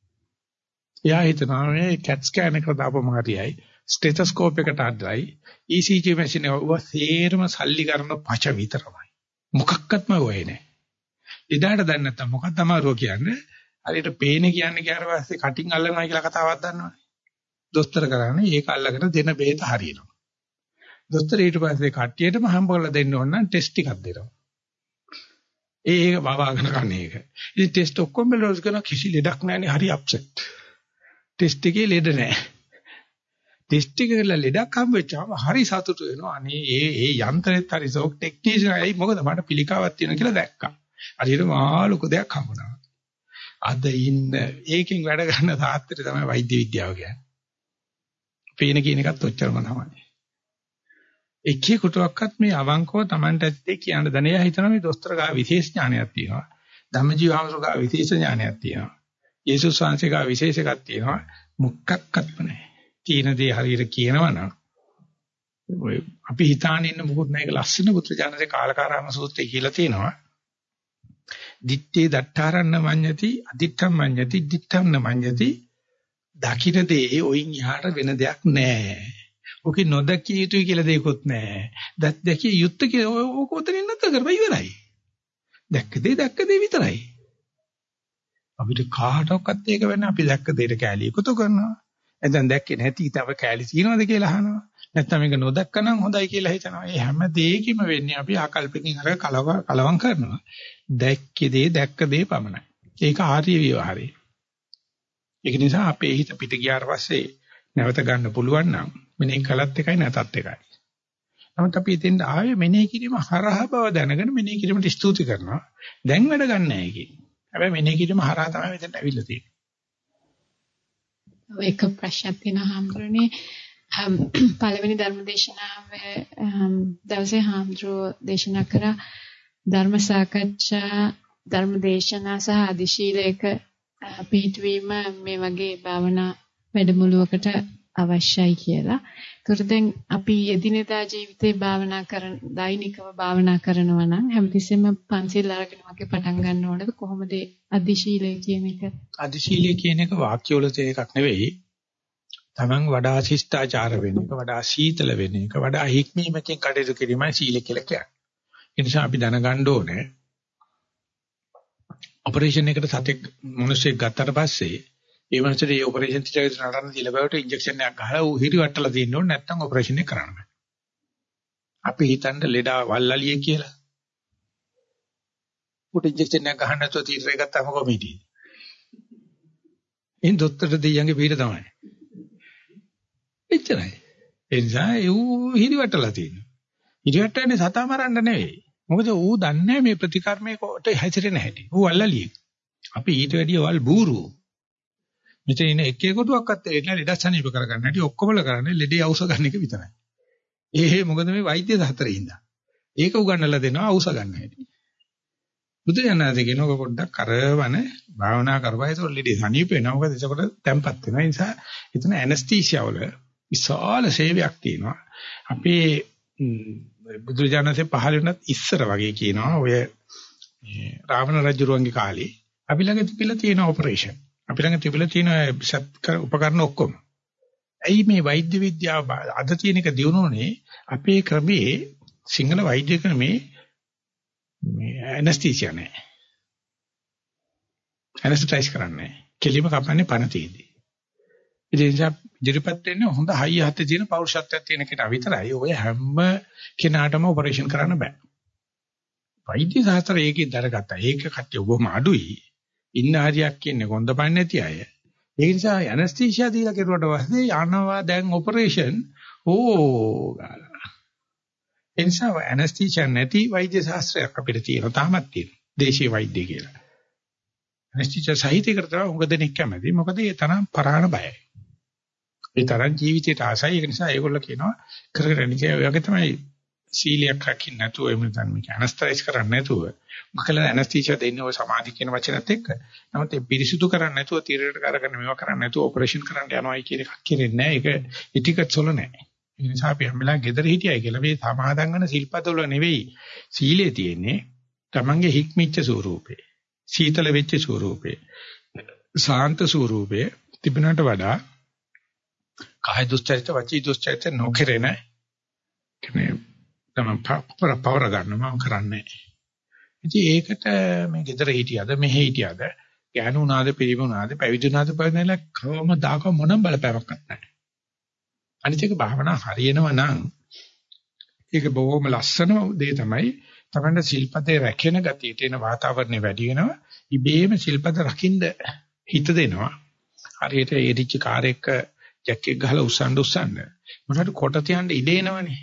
එයා හිතනවා මේ කැට් ස්කෑන් එකට දාපම හරියයි ස්ටෙතොස්කෝප් එකට අද්දයි ECG මැෂින් එක ඔය තේරම සල්ලි කරන පච විතරමයි. මොකක්වත්ම වෙන්නේ නැහැ. එදාට දැන් නැත්තම් මොකක්ද අමාරුව කියන්නේ? හරියට පේන කියන්නේ ඊට පස්සේ කටින් අල්ලනවා කියලා කතාවක් දන්නවනේ. දොස්තර කරන්නේ ඒක අල්ලගෙන දෙන බේත හරියනවා. දොස්තර ඊට පස්සේ කට්ටියටම හම්බ කරලා දෙන්න ඕන නම් ටෙස්ට් ටිකක් දෙනවා. ඒ ඒක බවාගෙන කන්නේ ඒක. ඉතින් ටෙස්ට් ඔක්කොම බෙලෝස් කරන කිසි ලෙඩක් නැහැනේ හරි අප්සෙට්. ටෙස්ට් එකේ ලෙඩ නැහැ. ටෙස්ට් එක කරලා ලෙඩක් හම් වෙච්චාම හරි සතුටු වෙනවා. අනේ ඒ ඒ යන්ත්‍රෙත් හරි සෝක් ටෙක්නීෂියන් අයයි මොකද මට පිළිකාවක් තියෙනවා කියලා දැක්කා. හරියට මහා ලොකු දෙයක් හම්බුණා. අද ඉන්න ඒකෙන් වැඩ ගන්න තාත්තට තමයි වෛද්‍ය විද්‍යාව කියන්නේ. පේන කියන එකත් ඔච්චරම තමයි. එකේ කොටුවක්වත් මේ අවංකව Tamanට ඇත්තේ කියන දණයා හිතනවා මේ දොස්තර ගා විශේෂ ඥානයක් තියෙනවා. ධම්මජීවහමසු ගා විශේෂ ඥානයක් තියෙනවා. යේසුස් වහන්සේ ගා විශේෂ එකක් තියෙනවා. මුක්කක්වත්ම නැහැ. තියෙන දේ හරියට කියනවනම් ඔය අපි හිතාන ඉන්න මොකුත් නැහැ ඒක ලස්සන පුත්‍ර ජානසේ කාලකාරාම සූත්‍රයේ කියලා තියෙනවා. දිත්තේ දට්ඨාරන්න මඤ්ඤති අදිත්තම් මඤ්ඤති දිත්තම් නමඤ්ඤති දකින්න දේ ඔයින් යහට වෙන දෙයක් නැහැ. ඔකේ නොදකිය යුතුයි කියලා දෙයක්වත් නැහැ. දත් දැකිය යුත්තේ කියලා ඕක උතරින් නැත කරපයි ඉවරයි. දැක්ක දේ දැක්ක දේ විතරයි. අපිට කාටවත් ඒක වෙන්නේ අපි දැක්ක දෙයට කැලී එකතු කරනවා. එතෙන් දැක්කේ නැති තව කෑලි තියනවද කියලා අහනවා. නැත්නම් මේක නොදැක්කනම් හොඳයි කියලා හිතනවා. ඒ හැම දෙයකම වෙන්නේ අපි ආකල්පකින් අර කලව කලවම් කරනවා. දැක්කේ දේ දැක්ක දේ පමණයි. ඒක ආර්ය විවහාරය. ඒක නිසා අපේ හිත පිට ගියාට පස්සේ නැවත ගන්න පුළුවන් නම් මෙනේ කලත් එකයි නැතත් එකයි. නමුත් අපි එතෙන් ආවේ මෙනෙහි කිරීම හරහා බව දැනගෙන මෙනෙහි කිරීමට ස්තුති කරනවා. දැන් වැඩ ගන්න නැහැ ඒකේ. හැබැයි මෙනෙහි කිරීම හරහා තමයි මෙතෙන්ට අවිල්ල තියෙන්නේ. එක ප්‍රශ්නයක් තියෙනවා හම්බුනේ පළවෙනි ධර්ම දේශනාව දවසේ හාමුදුරුවෝ දේශනා කරා ධර්ම සාකච්ඡා ධර්ම දේශනා සහ අධිශීලයක පිටවීම මේ වගේ භාවනා වැඩමුළුවකට අවශ්‍යයි කියලා. ඒතර දැන් අපි එදිනෙදා ජීවිතේ භාවනා කරන දෛනිකව භාවනා කරනවා නම් හැමතිස්සෙම පන්සිල් අරගෙන වගේ පටන් ගන්න ඕනද කොහොමද අධිශීලය කියන එක? අධිශීලය කියන එක වාක්‍යවල තියෙන එකක් නෙවෙයි. Taman වඩා ශිෂ්ටාචාර වෙන එක, වඩා සීතල වෙන එක, වඩා හික්මීමකින් කටයුතු කිරීමයි සීල කියලා කියන්නේ. ඒ නිසා අපි දැනගන්න ඕනේ ඔපරේෂන් එකට සතෙක් මිනිස්සෙක් ගත්තට පස්සේ ඒ මනසට ඒ ඔපරේෂන් ටික නටන්න දීලා බවට ඉන්ජෙක්ෂන් එකක් ගහලා ඌ හිරි වට්ටලා තියෙන්න ඕනේ නැත්නම් ඔපරේෂන් එක කරන්න බෑ. අපි හිතන්නේ ලෙඩා වල්ලලිය කියලා. උට ඉන්ජෙක්ෂන් එකක් ගහන්න නැතුව තීරය ගත්තාම කොහොමද හිටියේ? එන් දොස්තරට දෙයියන්ගේ පිට තමයි. එච්චරයි. ඒ නිසා ඌ හිරි වට්ටලා තියෙනවා. හිරි වට්ටන්නේ සතා මරන්න නෙවෙයි. මොකද ඌ දන්නේ මේ ප්‍රතිකර්මයේ කොට හැසිරෙන හැටි. ඌ අල්ලලියෙක්. අපි ඊට වැඩිය වල් බූරුවෝ. මෙතන ඉන්න එක එකටුවක්වත් ඒක නෑ ලෙඩ සනීප කරගන්න හැටි ඔක්කොමල කරන්නේ ලෙඩේ අවශ්‍ය ගන්න එක විතරයි. ඒ මොකද මේ වෛද්‍ය සාත්‍රයේ ඉඳා. ඒක උගන්වලා දෙනවා අවශ්‍ය ගන්න හැටි. බුදුජානනාද කියනක පොඩ්ඩක් කරවන භාවනා කරපුවා ඒක ලෙඩේ සනීප වෙනවා. මොකද ඒකට තැම්පත් වෙනවා. ඒ නිසා එතන ඇනස්තීසියා වල විශාල සේවයක් තියෙනවා. අපේ බුදුජානකසේ පහළ වෙනත් ඉස්සර වගේ කියනවා ඔය රාවණ රජුරුවන්ගේ කාලේ අපි ළඟ තිබිලා තියෙන ඔපරේෂන් අපි ළඟ තිබිලා තියෙන උපකරණ ඔක්කොම. ඇයි මේ වෛද්‍ය විද්‍යාව අද තියෙන එක දිනුනේ අපේ ක්‍රමේ සිංහල වෛද්‍ය ක්‍රමේ මේ ඇනස්තීසියා නැහැ. ඇනස්තයිස් කරන්නේ. කෙලිම කපන්නේ පණ තියෙදි. ඒ නිසා ඉදිරිපත් වෙන්නේ හොඳ හයිය හතේ තියෙන පෞරුෂත්වයක් තියෙන කෙනා විතරයි. ඔය හැම කෙනාටම ඔපරේෂන් කරන්න බෑ. වෛද්‍ය ශාස්ත්‍රය ඒකේ දරගත්තා. ඒක කට්ටිය බොහොම අඩුයි. ඉන්න හරියක් කියන්නේ කොන්දපන්නේ නැති අය. ඒ නිසා ඇනස්තීෂියා දීලා කෙරුවට පස්සේ යනවා දැන් ඔපරේෂන් ඕ ගාලා. ඒ නිසා ඇනස්තීෂියා නැති වෛද්‍ය ශාස්ත්‍රයක් අපිට තියෙනවා. තාමත් තියෙනවා. දේශීය වෛද්‍ය කියලා. ඇනස්තීෂියා සහිතයකට තමයි උඟ දෙනෙක් කැමති. මොකද ඒ තරම් පරාණ බයයි. ඒ තරම් ජීවිතයට ආසයි. ඒක නිසා ඒගොල්ලෝ කියනවා කරගෙන ඉන්නේ. ඒ වගේ තමයි සීලයක් රකින්න නැතුව එහෙම නැත්නම් මේක ඇනස්තයිස් කරන්නේ නැතුව මොකද ඇනස්තීෂියා දෙන්නේ ඔය සමාධි කියන වචනත් එක්ක. නමුත් ඒ පිරිසිදු කරන්නේ නැතුව තීරයට කරගෙන මේවා කරන්නේ නැතුව ඔපරේෂන් කරන්න යනවායි කියන එකක් කෙරෙන්නේ නැහැ. ඒක ඉටිකට් වල නැහැ. ඒ නිසා අපි හැමලා ගෙදර හිටියයි කියලා මේ සමාදන් වෙන සිල්පද වල නෙවෙයි සීලේ තියෙන්නේ. Tamange හික්මිච්ච ස්වරූපේ. සීතල වෙච්ච ස්වරූපේ. සාන්ත ස්වරූපේ තිබුණාට වඩා කාය දුස්චරිත වචී දුස්චරිත නොකරන කියන්නේ තමයි පවර ගන්න මම කරන්නේ. ඉතින් ඒකට මේ ගෙදර හිටියද මෙහෙ හිටියද ඥාන උනාද පිරිමුණාද පැවිදි උනාද පරිණාල කවමදාක මොනම් බලපෑමක් නැහැ. අනිත් එක භාවනා හරියනවා නම් ඒක බොහොම ලස්සන දේ තමයි තමයි සිල්පදේ රැකෙන ගතියට එන වාතාවරණය වැඩි වෙනවා. ඉබේම සිල්පද රකින්න හිත දෙනවා. හරියට ඒ රිච් කාර් එක ජැක් එක ගහලා උස්සන්න උස්සන්න මොනවාට කොට තියන්න ඉඩ එනවනේ.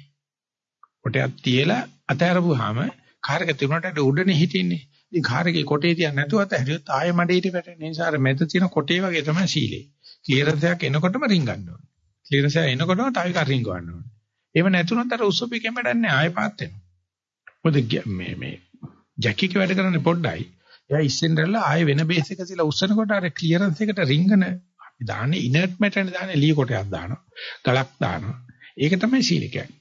කොටයක් තියලා අතහැරපුවාම කාර් එක තිබුණාට උඩනේ හිටින්නේ. ඉතින් කාර් එකේ කොටේ තියන්න නැතුව අතහැරියොත් ආයෙ මඩේට වැටෙන නිසා අර මෙත තියෙන කොටේ වගේ තමයි සීලේ. ක්ලියරන්ස් එකක් එනකොටම රින් ගන්න ඕනේ. ක්ලියරන්ස් එක එනකොටම තව එකක් රින් ගන්න ඕනේ. එහෙම නැතුනොත් අර උස්සපිකෙම වැඩන්නේ ආයෙ පාත් වෙනවා. මොකද මේ මේ ජැකික වැඩ කරන්නේ පොඩ්ඩයි. එයා ඉස්සෙන්දරලා ආයෙ වෙන බේස් එක තියලා උස්සනකොට අර ක්ලියරන්ස් එකට රින්ගන අපි දාන්නේ ඉනර්ට් මැටර්නේ දාන්නේ ලී කොටයක් දානවා. ගලක් දානවා. ඒක තමයි සීල කියන්නේ.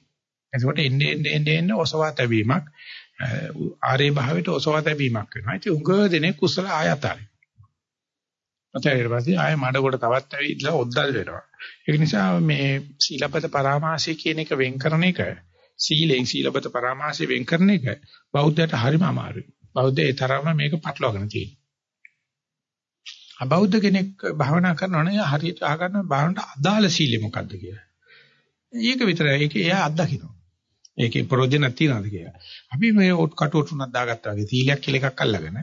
එතකොට එන්නේ එන්නේ එන්නේ ඔසවා තැබීමක් ආරේ භාවයට ඔසවා තැබීමක් වෙනවා. ඉතින් උඟ දෙනේ කුසල ආයතන. නැත්නම් ඊට පස්සේ ආයෙ මඩ කොට තවත් ඇවිල්ලා ඔද්දල් වෙනවා. ඒක නිසා මේ සීලපත පරාමාසය කියන එක වෙන් කරන එක සීලෙන් සීලපත පරාමාසය වෙන් කරන එක බෞද්ධයට හරිම අමාරුයි. බෞද්ධ ඒ තරම මේක පටලවාගෙන තියෙනවා. අබෞද්ධ කෙනෙක් භාවනා කරනවා නම් හරියට අහගන්න භාවනට අදාළ සීලය මොකද්ද කියලා. ඒක විතරයි. ඒක එයා අත්දකිනවා. ඒකේ ප්‍රයෝජනක් තියනවාද කියලා. අපි මේ කටුවටුනක් දාගත්තා වගේ සීලයක් කියලා එකක් අල්ලගෙන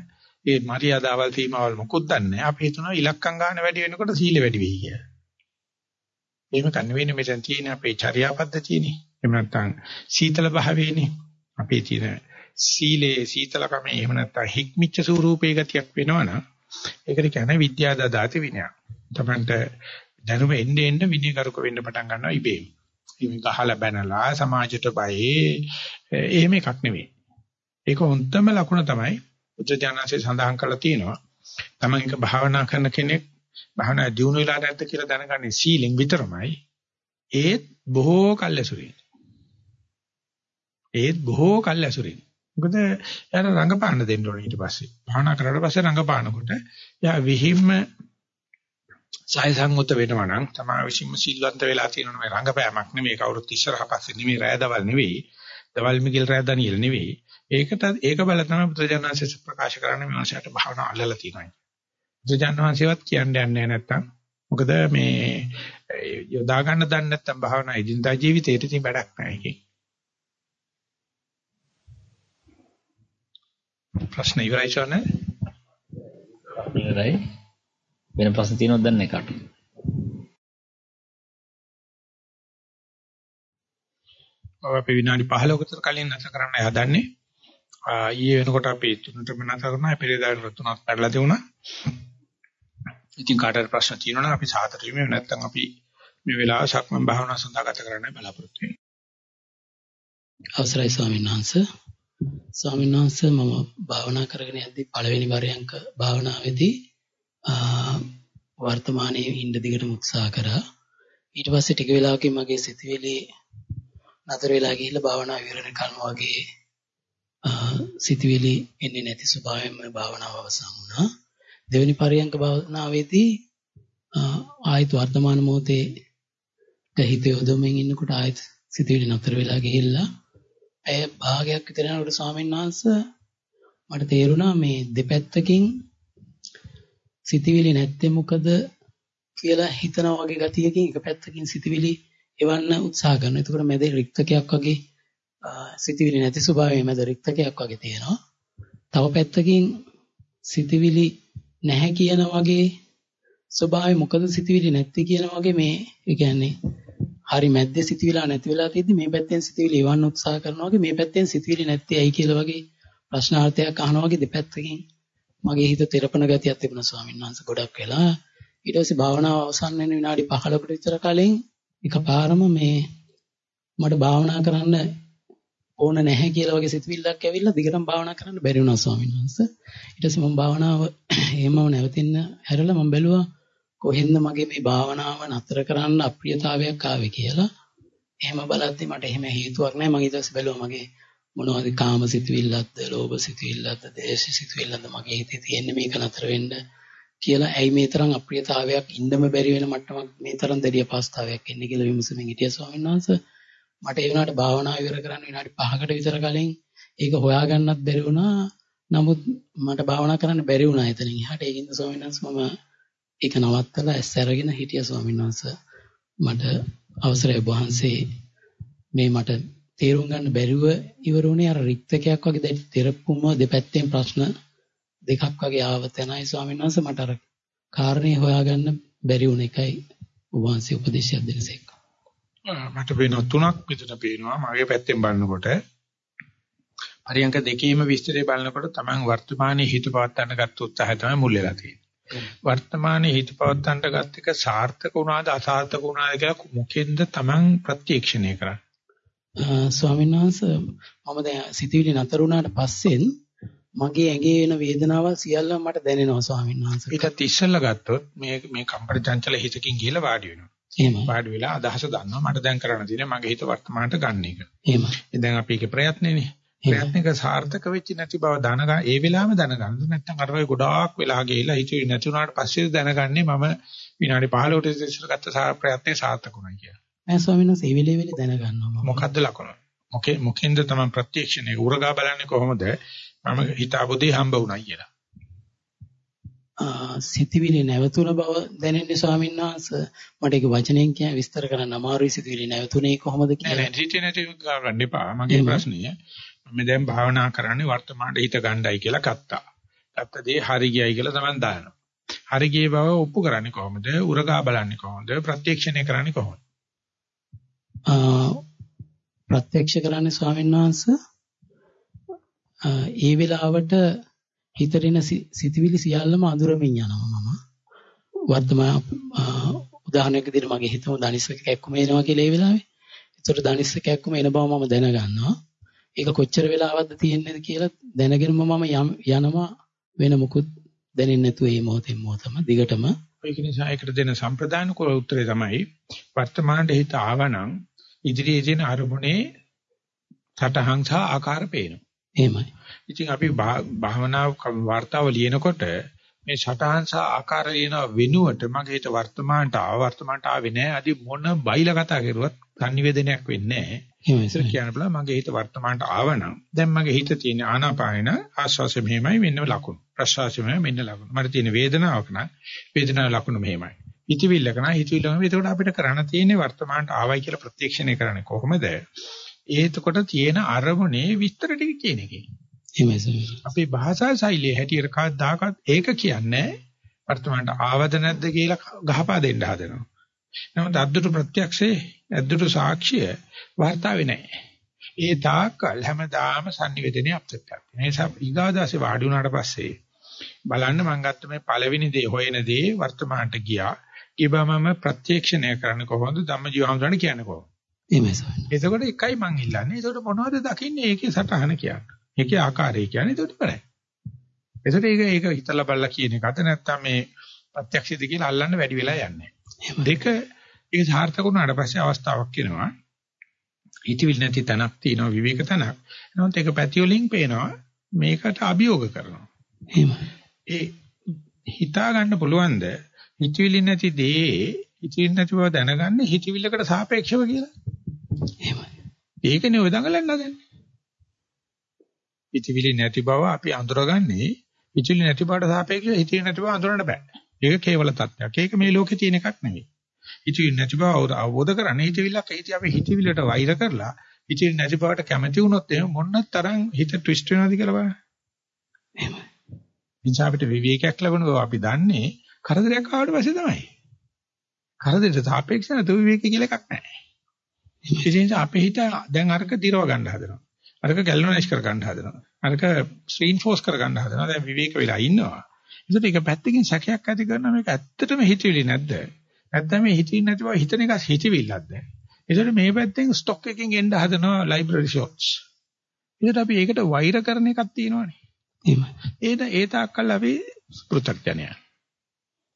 ඒ මරියාදාවල් සීමාවල් මොකුත් දන්නේ නැහැ. අපි හිතනවා ඉලක්කම් ගන්න වැඩි වෙනකොට සීල වැඩි වෙයි කියලා. එහෙම කන්න වෙන්නේ මෙතන තියෙන අපේ චර්යා පද්ධතියනේ. එහෙම නැත්නම් සීතල භාවයේනේ. අපේ තියෙන සීලේ සීතලකම එහෙම නැත්නම් හික්මිච්ච ස්වරූපේ ගතියක් වෙනවනම් ඒකට කියන්නේ විද්‍යාදාති විනය. තමන්ට දැනුම එන්න එන්න විනයකරුක වෙන්න පටන් ගන්නවා ඉබේම. මේ ගහලා බැනලා සමාජයට බයේ එහෙම එකක් නෙවෙයි. ඒක හොන්තම ලකුණ තමයි උද්දජානසේ සඳහන් කරලා තියෙනවා. තමන් එක භාවනා කරන කෙනෙක් භාවනා දියුණු වෙලා නැද්ද කියලා දැනගන්නේ සීලෙන් විතරමයි. ඒත් බොහෝ කල් ඇසුරින්. ඒත් බොහෝ කල් ඇසුරින්. මොකද එයාට රංගපාන දෙන්න ඕනේ ඊට පස්සේ. භාවනා කරලා පස්සේ රංගපානකොට එයා විහිම්ම සය සංගත වෙනවා නම් තමයි විසින්ම සිල්වන්ත වෙලා තියෙනවා මේ රංගපෑමක් නෙමෙයි කවුරුත් ඉස්සරහ පස්සේ නෙමෙයි රෑදවල් නෙවෙයි. දවල් මිගිල් රෑ දනියල් නෙවෙයි. ඒකට ඒක බල තමයි බුදුජානනාංශය ප්‍රකාශ කරන්නේ මේ මාසයට භාවනා අල්ලලා තියෙනවා. බුදුජානනාංශයවත් කියන්නේ නැහැ නැත්තම් මොකද මේ යොදා ගන්න දන්නේ නැත්තම් භාවනා ඉදින්දා ජීවිතේට ඉතින් වැඩක් නැහැ ඒකේ. ප්‍රශ්න ඉවරයි ෂෝනේ. ඉවරයි. වෙන ප්‍රශ්න තියෙනවද දැන් එකට? අපි විනාඩි 15ක විතර කලින් නැතර කරන්න හදන්නේ. ඊයේ වෙනකොට අපි තුනටම නැතර කරනවා. පෙරේදාට තුනක් පැටලලා තිබුණා. ඉතින් කාටට ප්‍රශ්න තියෙනවා නම් අපි සාතර වෙමු නැත්නම් අපි මේ වෙලාව සක්මන් භාවනාව සඳහා ගත කරන්න බලාපොරොත්තු වෙනවා. අවසරයි ස්වාමීන් වහන්සේ. ස්වාමීන් වහන්සේ මම භාවනා කරගෙන යද්දී පළවෙනි වරයන්ක භාවනාවේදී වර්තමානයේ ඉන්න දිගටම උත්සාහ කරා. ඊට පස්සේ ටික වෙලාවකින් මගේ සිතුවිලි නතර වෙලා ගිහිල්ලා භාවනාව ඉවරන කල්ම වගේ සිතුවිලි එන්නේ නැති ස්වභාවයෙන්ම භාවනාව අවසන් වුණා. දෙවෙනි පරියන්ක භාවනාවේදී ආයත වර්තමාන මොහොතේ හිත යොදවමින් ඉන්නකොට ආයත සිතුවිලි නතර වෙලා ගිහිල්ලා ඇය භාගයක් විතර යනකොට ස්වාමීන් වහන්සේ මට තේරුණා මේ දෙපැත්තකින් සිතුවිලි නැත්තේ මොකද කියලා හිතනා වගේ ගතියකින් එක පැත්තකින් සිතුවිලි එවන්න උත්සාහ කරනවා. එතකොට මැද රික්තකයක් වගේ සිතුවිලි නැති ස්වභාවයේ මැද රික්තකයක් වගේ තියෙනවා. තව පැත්තකින් සිතුවිලි නැහැ කියන වගේ ස්වභාවය මොකද සිතුවිලි නැති කියන වගේ මේ ඒ කියන්නේ හරි මැද්දේ සිතුවිලා නැති වෙලා තියෙද්දි මේ පැත්තෙන් සිතුවිලි එවන්න උත්සාහ කරනවා වගේ මේ පැත්තෙන් සිතුවිලි නැත්තේ ඇයි කියලා වගේ ප්‍රශ්නාර්ථයක් අහනවා වගේ දෙපැත්තකින් මගේ හිත තෙරපන ගතියක් තිබුණා ස්වාමීන් වහන්සේ ගොඩක් වෙලා ඊට පස්සේ භාවනාව අවසන් වෙන විනාඩි 15කට විතර කලින් එකපාරම මේ මට භාවනා කරන්න ඕන නැහැ කියලා වගේ සිතුවිල්ලක් ඇවිල්ලා දිගටම භාවනා කරන්න බැරි වුණා ස්වාමීන් වහන්සේ. ඊට පස්සේ මම භාවනාව එහෙමම නැවතින්න හැරලා මම බැලුවා කොහෙන්ද මගේ මේ භාවනාව නතර කරන්න අප්‍රියතාවයක් ආවේ කියලා. එහෙම බලද්දි මට එහෙම හේතුවක් නැහැ. මම ඊට පස්සේ බැලුවා මගේ මොනවද කාම සිතුවිල්ලක්ද, ලෝභ සිතුවිල්ලක්ද, දේශ සිතුවිල්ලක්ද මගේ හිතේ තියෙන්නේ මේක නතර වෙන්න කියලා ඇයි මේ තරම් අප්‍රියතාවයක් ඉන්නම බැරි වෙන මට්ටමක් මේ තරම් දැඩි අපහසුතාවයක් එන්නේ කියලා විමසමින් හිටියා ස්වාමීන් වහන්සේ. මට ඒ වුණාට භාවනාව ඉවර කරන්න විනාඩි 5කට විතර කලින් ඒක හොයාගන්නත් බැරි වුණා. නමුත් මට භාවනා කරන්න බැරි වුණා එතනින් එහාට. ඒකින්ද ස්වාමීන් වහන්සේ මම ඒක නවත්තලා ඇස් අරගෙන හිටියා ස්වාමීන් වහන්සේ. මට අවසරයි වහන්සේ මේ මට තේරුම් ගන්න බැරිව ඉවර වුණේ අර රික්තකයක් වගේ දැන් තෙරපුම දෙපැත්තෙන් ප්‍රශ්න දෙකක් වගේ ආව තැනයි ස්වාමීන් වහන්සේ මට අර කාරණේ හොයාගන්න බැරි වුණ එකයි වහන්සේ උපදේශයක් දෙනසේක. මට පේනවා තුනක් විතර පේනවා මගේ පැත්තෙන් බලනකොට පරියංක දෙකේම විස්තරය බලනකොට Taman වර්තමානයේ හිත පවත්වන්න ගත්ත උත්සාහය තමයි මුල් වෙලා තියෙන්නේ. වර්තමානයේ හිත පවත්වන්න ගත්ත එක සාර්ථක වුණාද අසාර්ථක වුණාද කියලා මොකෙන්ද Taman ප්‍රත්‍යක්ෂණය කරන්නේ? ස්වාමීන් වහන්සේ මම දැන් සිතුවිලි නතර වුණාට පස්සෙන් මගේ ඇඟේ වෙන වේදනාවල් සියල්ල මට දැනෙනවා ස්වාමීන් වහන්සේ. ඊටත් ඉස්සෙල්ලා ගත්තොත් මේ මේ කම්පන චංචල හිතකින් ගිහලා වාඩි වෙනවා. එහෙමයි. වාඩි වෙලා අදහස දන්නවා මට දැන් කරන්න තියෙන්නේ මගේ හිත වර්තමානට ගන්න එක. එහෙමයි. දැන් අපි ඒකේ ප්‍රයත්නනේ. ප්‍රයත්නක සාර්ථක වෙච්ච නැති බව දැනගන්න ඒ වෙලාවෙම දැනගන්න නැත්නම් අර වගේ ගොඩාක් වෙලා ගිහිලා හිතුවේ නැති වුණාට පස්සේ දැනගන්නේ මම විනාඩි 15කට ඉස්සර ගත්ත ප්‍රයත්නේ සාර්ථක වුණා කියලා. නෑ ස්වාමීන් වහන්සේ වෙලේ වෙලේ දැනගන්නවා මම. මොකද්ද ලකුණ? මොකේ මොකෙන්ද තමයි ප්‍රත්‍යක්ෂණය උරගා බලන්නේ කොහොමද? මම හිතාපොදී හම්බ වුණා කියලා. සිතවිලි නැවතුන බව දැනෙන්නේ ස්වාමීන් වහන්සේ මට ඒක වචනයෙන් කියන විස්තර කරන්න අමාරුයි සිතවිලි නැවතුනේ කොහොමද කියලා නෑ හිතේ නැති ගන්න එපා. මගේ ප්‍රශ්නේ මම දැන් භාවනා කරන්නේ වර්තමානයේ හිත ගණ්ඩායි කියලා ගත්තා. ගත්ත දේ හරි ගියයි කියලා තමයි දානවා. හරි ගියේ බව ඔප්පු කරන්නේ කොහොමද? උරගා බලන්නේ කොහොමද? ප්‍රත්‍යක්ෂණය කරන්නේ කොහොමද? ප්‍රත්‍යක්ෂ කරන්නේ ස්වාමීන් වහන්සේ ඒ වෙලාවට හිතරින සිතවිලි සියල්ලම අඳුරමින් යනවා මම. වර්තමාන උදාහරණයක් විදිහට මගේ හිතම දනිස්සක කැක්කුම එනවා කියලා ඒ වෙලාවේ. ඒතර දනිස්සක කැක්කුම එන බව මම දැනගන්නවා. ඒක කොච්චර වෙලාවක්ද තියෙන්නේ කියලා දැනගෙනම මම යනවා වෙන මොකුත් දැනෙන්නේ නැතුව මේ මොහොතෙන් මොහොතම දිගටම ඒක නිසා ඒකට දෙන සම්ප්‍රදාන කුල උත්තරේ තමයි වර්තමානයේ හිත ආවනම් ඉදිරියේ තියෙන අරමුණේ සටහන් සහ ආකාර පේනවා. එහෙමයි. ඉතින් අපි භාවනා වார்த்தාව ලියනකොට මේ සටහන් සහ ආකාර ලියන වෙනුවට මගේ හිත වර්තමානට ආව වර්තමානට ආවේ නැහැ. අදි මොන බයිලා කතා කරුවත් සංනිවේදනයක් වෙන්නේ නැහැ. ඉතින් කියන්න බලා මගේ හිත වර්තමානට ආවනම් දැන් මගේ හිත තියෙන ආනාපායන ආස්වාසය මෙහෙමයි මෙන්න ලකුණු ප්‍රස්වාසය මෙහෙමයි මෙන්න ලකුණු මට තියෙන වේදනාවක් නම් වේදනාවේ ලකුණු මෙහෙමයි හිතවිල්ලක නම් හිතවිල්ල මෙහෙමයි. එතකොට අපිට කරන්න තියෙන්නේ වර්තමානට ආවයි කියලා ප්‍රත්‍යක්ෂණය කරන්නේ කොහොමද? ඒතකොට තියෙන අරමුණේ විස්තර ටික කියන එකේ. එහෙමයි සර්. අපේ භාෂා ශෛලිය හැටියට කවදාකවත් ඒක කියන්නේ වර්තමානට ආවද නැද්ද කියලා ගහපා දෙන්න හදනවා. නමුත් අද්දුට ප්‍රත්‍යක්ෂේ අද්දුට සාක්ෂිය වාර්තාවේ නැහැ. ඒ තාක්කල් හැමදාම sannivedanaye අප්සෙට් එකක්. ඒ නිසා ඊගාදාසේ වාඩි වුණාට පස්සේ බලන්න මම ගත්ත මේ පළවෙනි දේ හොයන දේ වර්තමානට ගියා. ඊබමම ප්‍රත්‍යක්ෂණය කරන්න කොහොමද ධම්මජීවහමරණ කියන්නේ කොහොමද? එහෙමයි සර්. එතකොට එකයි මං ඉල්ලන්නේ. එතකොට මොනවද දකින්නේ? ඒකේ සටහන කියන්නේ. ඒකේ ආකාරය කියන්නේ එතකොට ඉවරයි. එතකොට ඒක ඒක හිතලා බලලා කියන එකද නැත්නම් මේ ප්‍රත්‍යක්ෂිත කියලා අල්ලන්න වැඩි වෙලා යන්නේ. දෙක ඒක සාර්ථක වුණාට පස්සේ අවස්ථාවක් එනවා. හිතවිලි නැති තැනක් තියෙනවා විවේක තැනක්. නමුත් ඒක පැති වලින් පේනවා මේකට අභියෝග කරනවා. එහෙමයි. ඒ හිතා ගන්න පුළුවන්ද හිතවිලි නැති දේ හිතවිලි නැති බව දැනගන්න හිතවිල්ලකට සාපේක්ෂව කියලා. එහෙමයි. ඒකනේ ඔය දඟලන්න හදන්නේ. හිතවිලි නැති බව අපි අඳුරගන්නේ හිතවිලි නැති බවට සාපේක්ෂව හිතවිලි නැති බව අඳුරන්න බෑ. ඒක කේවල තත්ත්වයක්. ඒක මේ ලෝකේ තියෙන එකක් නෙවෙයි. හිතවිලි නැති බව අවබෝධ කරන්නේ හිතවිල්ලක් හිතේ අපි හිතවිල්ලට වෛර කරලා හිතවිලි නැති බවට කැමති වුණොත් එහෙනම් මොන තරම් හිත ට්විස්ට් වෙනවද කියලා බලන්න. එහෙමයි. නිසා අපිට විවේකයක් ලැබෙනවා අපි දන්නේ කරදරයක් ආවට පස්සේ තමයි. කරදරට සාපේක්ෂව නැතුව විවේක කියලා එකක් නැහැ. ඒ නිසා අපේ හිත දැන් අරක දිරව ගන්න හදනවා. අරක ගැල්වනයිස් කර ගන්න හදනවා. අරක ස්ක්‍රීන් කර ගන්න හදනවා. දැන් විවේක වෙලා ඉන්නවා. ඒකට ඒක පැත්තකින් සැකයක් ඇති කරනවා මේක ඇත්තටම හිතවිලි නැද්ද? නැත්නම් මේ හිතවිලි නැති බව හිතන එක හිතවිල්ලක්ද? ඒකට මේ පැත්තෙන් ස්ටොක් එකකින් එන්න හදනවා ලයිබ්‍රරි ෂොට්ස්. ඒකට අපි ඒකට වෛර කරන එකක් තියෙනවානේ. එහෙමයි. ඒක ඒ තාක්කල් අපි පෘථග්ජනයා.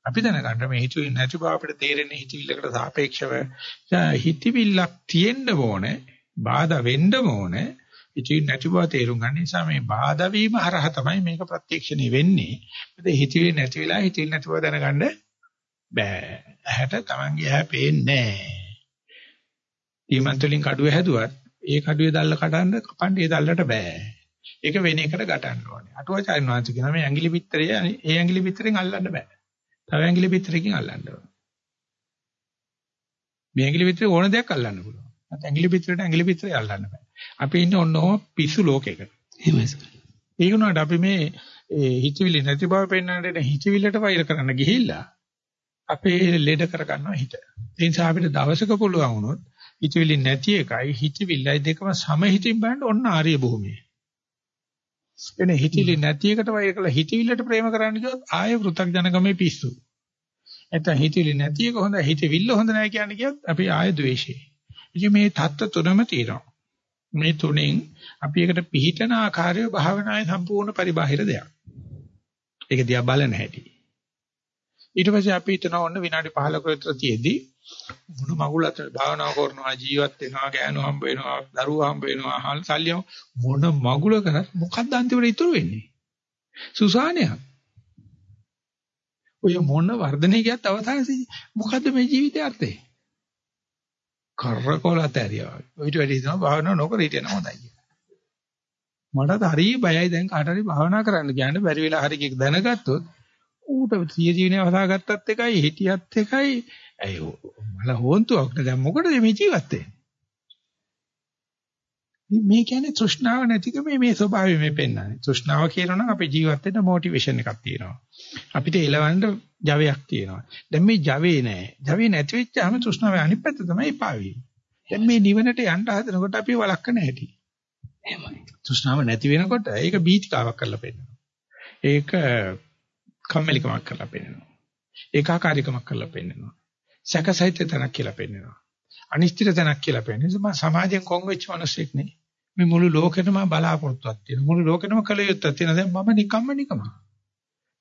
අපි දැනගන්න මේ හිතවිලි නැති බව අපිට තේරෙන්නේ හිතවිල්ලකට සාපේක්ෂව හිතවිල්ලක් තියෙන්න ඕනේ, බාධා වෙන්න ඕනේ. හිතවිලි නැති බව තේරුම් ගන්න නිසා මේ බාධා වීම හරහා තමයි මේක ප්‍රත්‍යක්ෂණය වෙන්නේ. මොකද හිතවිලි නැති වෙලා හිතවිලි නැති බව දැනගන්න බෑ. ඇහැට Tamange ඇහැ පේන්නේ නැහැ. ඊමන්ත වලින් කඩුව හැදුවත් ඒ කඩුවේ දැල්ල කඩන්න කපන්න ඒ දැල්ලට බෑ. ඒක වෙන එකට ගටන්න ඕනේ. අටුවාචාර්ය වංශ කියන මේ ඇඟිලි පිටරය ඒ ඇඟිලි පිටරෙන් අල්ලන්න බෑ. තව ඇඟිලි පිටරකින් අල්ලන්න ඕනේ. මේ ඇඟිලි පිටරේ ඕන දෙයක් අල්ලන්න පුළුවන්. නැත්නම් ඇඟිලි පිටරේට ඇඟිලි පිටරේ අල්ලන්න බෑ. අපි ඉන්නේ ඔන්නෝම පිස්සු ලෝකයක. එහෙමයි සර්. ඒක උනාට අපි මේ හිතවිලි නැති බව පෙන්වන්නට හිතවිල්ලට වෛර කරන්න ගිහිල්ලා අපේ ලෙඩ කර ගන්නවා හිත. ඒ නිසා අපිට දවසක පුළුවන් වුණොත් හිතවිලි නැති එකයි හිතවිල්ලයි දෙකම සමහිතින් බලන්න ඔන්න ආර්ය භූමිය. එනේ හිතවිලි නැති එකට වෛර කළා හිතවිල්ලට ප්‍රේම කරන්න කිව්වොත් ආයෙ පෘථග්ජනකමේ පිස්සු. නැත්නම් හිතවිලි නැති එක හොඳ හිතවිල්ල හොඳ නැහැ කියන්නේ කියත් අපි ආයෙ ද්වේෂේ. ඉතින් මේ தත්ත්ව තුනම තියෙනවා. මේ තුනෙන් අපි එකට පිහිටන ආකාරය භාවනාවේ සම්පූර්ණ පරිබාහිර දෙයක්. ඒක දිහා බලන හැටි. ඊට පස්සේ අපි හිතන ඕන විනාඩි 15ක විතර තියේදී මොන මගුලට භාවනා කරනවා ජීවත් වෙනවා ගෑනු හම්බ වෙනවා දරුවෝ හම්බ වෙනවා හල් සල්ලිය මොන මගුල කරත් මොකක්ද අන්තිමට ඉතුරු වෙන්නේ? සුසානයක්. ඔය මොන වර්ධනය කියත් අවසානයේදී මොකද්ද මේ ජීවිතයේ අර්ථය? කරකොලත ඇරියා ඔයිට වැඩි හිතනවා භාවනා නොකර හිටියන හොඳයි කියලා. මටත් හරි බයයි දැන් කාට හරි භාවනා කරන්න කියන්න බැරි වෙලා හරි කියක් දැනගත්තොත් ඌට සිය ජීවනය වසාගත්තත් එකයි හිටියත් එකයි ඇයි මල හොන්තුවක් නේ දැන් මොකටද මේ ජීවත් වෙන්නේ මේ කියන්නේ තෘෂ්ණාව නැතිකම මේ ස්වභාවය මේ පෙන්වන්නේ. තෘෂ්ණාව කියනනම් අපේ ජීවත් වෙන්න මොටිවේෂන් එකක් තියෙනවා. අපිට එලවන්න ජවයක් තියෙනවා. දැන් මේ ජවේ නැහැ. ජවේ නැති වෙච්චාම තෘෂ්ණාවේ අනිත් පැත්ත තමයි පාවෙන්නේ. දැන් මේ නිවනට යන්න හදනකොට අපි වළක්වන හැටි. එහෙමයි. තෘෂ්ණාව නැති වෙනකොට ඒක බීතිකාවක් කරලා පෙන්නනවා. ඒක කම්මැලිකමක් කරලා පෙන්නනවා. ඒකාකාරීකමක් කරලා පෙන්නනවා. සැකසහිත තැනක් කියලා පෙන්නනවා. අනිශ්චිත තැනක් කියලා පෙන්නනවා. සමාජයෙන් කොන් වෙච්ච මිනිස්සෙක් නේ. මේ මුළු ලෝකෙටම බලාපොරොත්තුවක් තියෙනවා. මුළු ලෝකෙටම කල යුත්තක් තියෙනවා. දැන් මම නිකම්ම නිකම.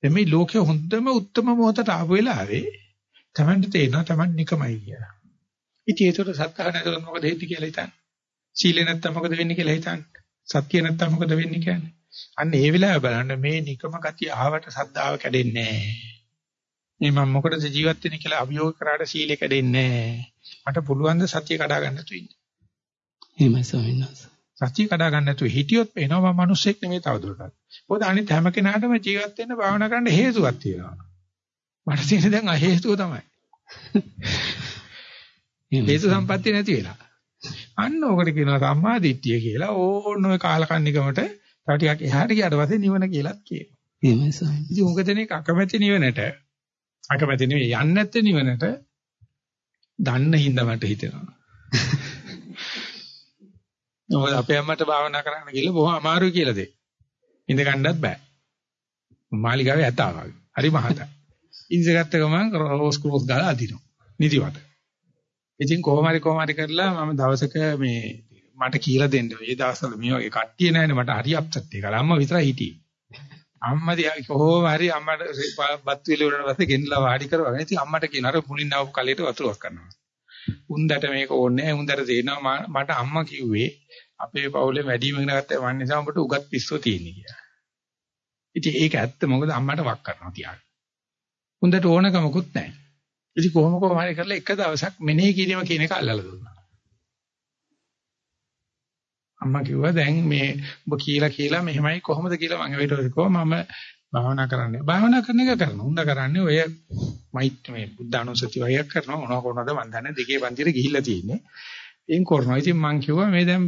දැන් මේ ලෝකේ හොඳම උත්තරම මොහොතට ආපු වෙලාවේ Tamanට තේරෙනවා Taman නිකමයි කියලා. ඉතින් ඒකට සත්‍තහ නැතුව මොකද වෙන්නේ කියලා හිතන්න. සීලේ නැත්තම් මොකද වෙන්නේ කියලා හිතන්න. සත්‍ය නැත්තම් මොකද වෙන්නේ කියන්නේ. අන්න ඒ වෙලාව බලන්න මේ නිකම ගතිය ආවට සද්දාව කැඩෙන්නේ නැහැ. මේ මම මොකටද ජීවත් වෙන්නේ කියලා අභියෝග කරාට සීලය කැඩෙන්නේ නැහැ. මට පුළුවන් ද සත්‍ය කඩා ගන්න තු ඉන්න. එහෙමයි ස්වාමීන් වහන්සේ. සත්‍ය කඩා ගන්න නැතුව හිටියොත් පේනවා මම මිනිස්සෙක් නෙමෙයි තවදුරටත්. මොකද අනිත් හැම කෙනාටම ජීවත් වෙන්න භාවනා කරන්න හේතුවක් තියෙනවා. මට තියෙන දැන් අහේතුව තමයි. හේතු සම්පත්‍ය නැති වෙලා. අන්න ඕකට කියනවා සම්මා දිට්ඨිය කියලා. ඕන ඔය කාලකන්නිකමට තව ටිකක් එහාට ගියාට පස්සේ නිවන කියලාත් කියනවා. එහෙමයි ස්වාමීන්. ඉතින් උඟ දෙනෙක් අකමැති නිවනට අකමැති නෙවෙයි යන්නේ නැත්තේ නිවනට දන්න හින්දා මට හිතෙනවා. මොකද අපේ අම්මට භාවනා කරන්න ගිහලා බොහොම අමාරුයි කියලා දෙයි. ඉඳ ගන්නවත් බෑ. මාලිගාවේ ඇතා වගේ. හරි මහතයි. ඉන්සගත්ත ගමන් රෝස් ක්‍රෝස් ගාලා අදිනවා. නිදිවට. ඉතින් කොහොම හරි කොහොම හරි කරලා මම දවසක මේ මට කියලා දෙන්න. ඒ දවස්වල මේ වගේ කට්ටිය නැහැනේ මට හරි අප්සෙට් එකක්. අම්මා විතරයි හිටියේ. අම්මා දිහා කොහොම හරි අම්මට බත් විල වුණාට පස්සේ ගෙනලා වාඩි කරවගෙන ඉතින් අම්මට කියන අර මුලින් ආපු කලයට වතුරක් කරනවා. උන්දට මේක ඕනේ නැහැ. උන්දට තේනවා මට අම්මා කිව්වේ අපේ පවුලේ වැඩිම ඉගෙන ගත්ත වන් නිසා උඹට උගත් පිස්සුව තියෙන්නේ කියලා. ඉතින් ඒක ඇත්ත මොකද අම්මට වක් කරනවා තියාගෙන. උන්දට ඕනකමකුත් නැහැ. ඉතින් කොහොම කොහම හරි කරලා එක දවසක් මෙනෙහි කිරීම කියන එක අල්ලලා දුන්නා. අම්මා කිව්වා දැන් මේ ඔබ කියලා කියලා මෙහෙමයි කොහොමද කියලා මම ඊට පස්සේ මම භාවනා කරන්නේ. භාවනා කරන එක කරනවා. උන්ද කරන්නේ ඔය මයිත් මේ බුද්ධ අනුසති වගේක් කරනවා. මොනවා කරනවද මන් දන්නේ දෙකේ පන්තිරේ ගිහිල්ලා තියෙන්නේ. එයින් කරනවා. ඉතින් මං කිව්වා මේ දැන්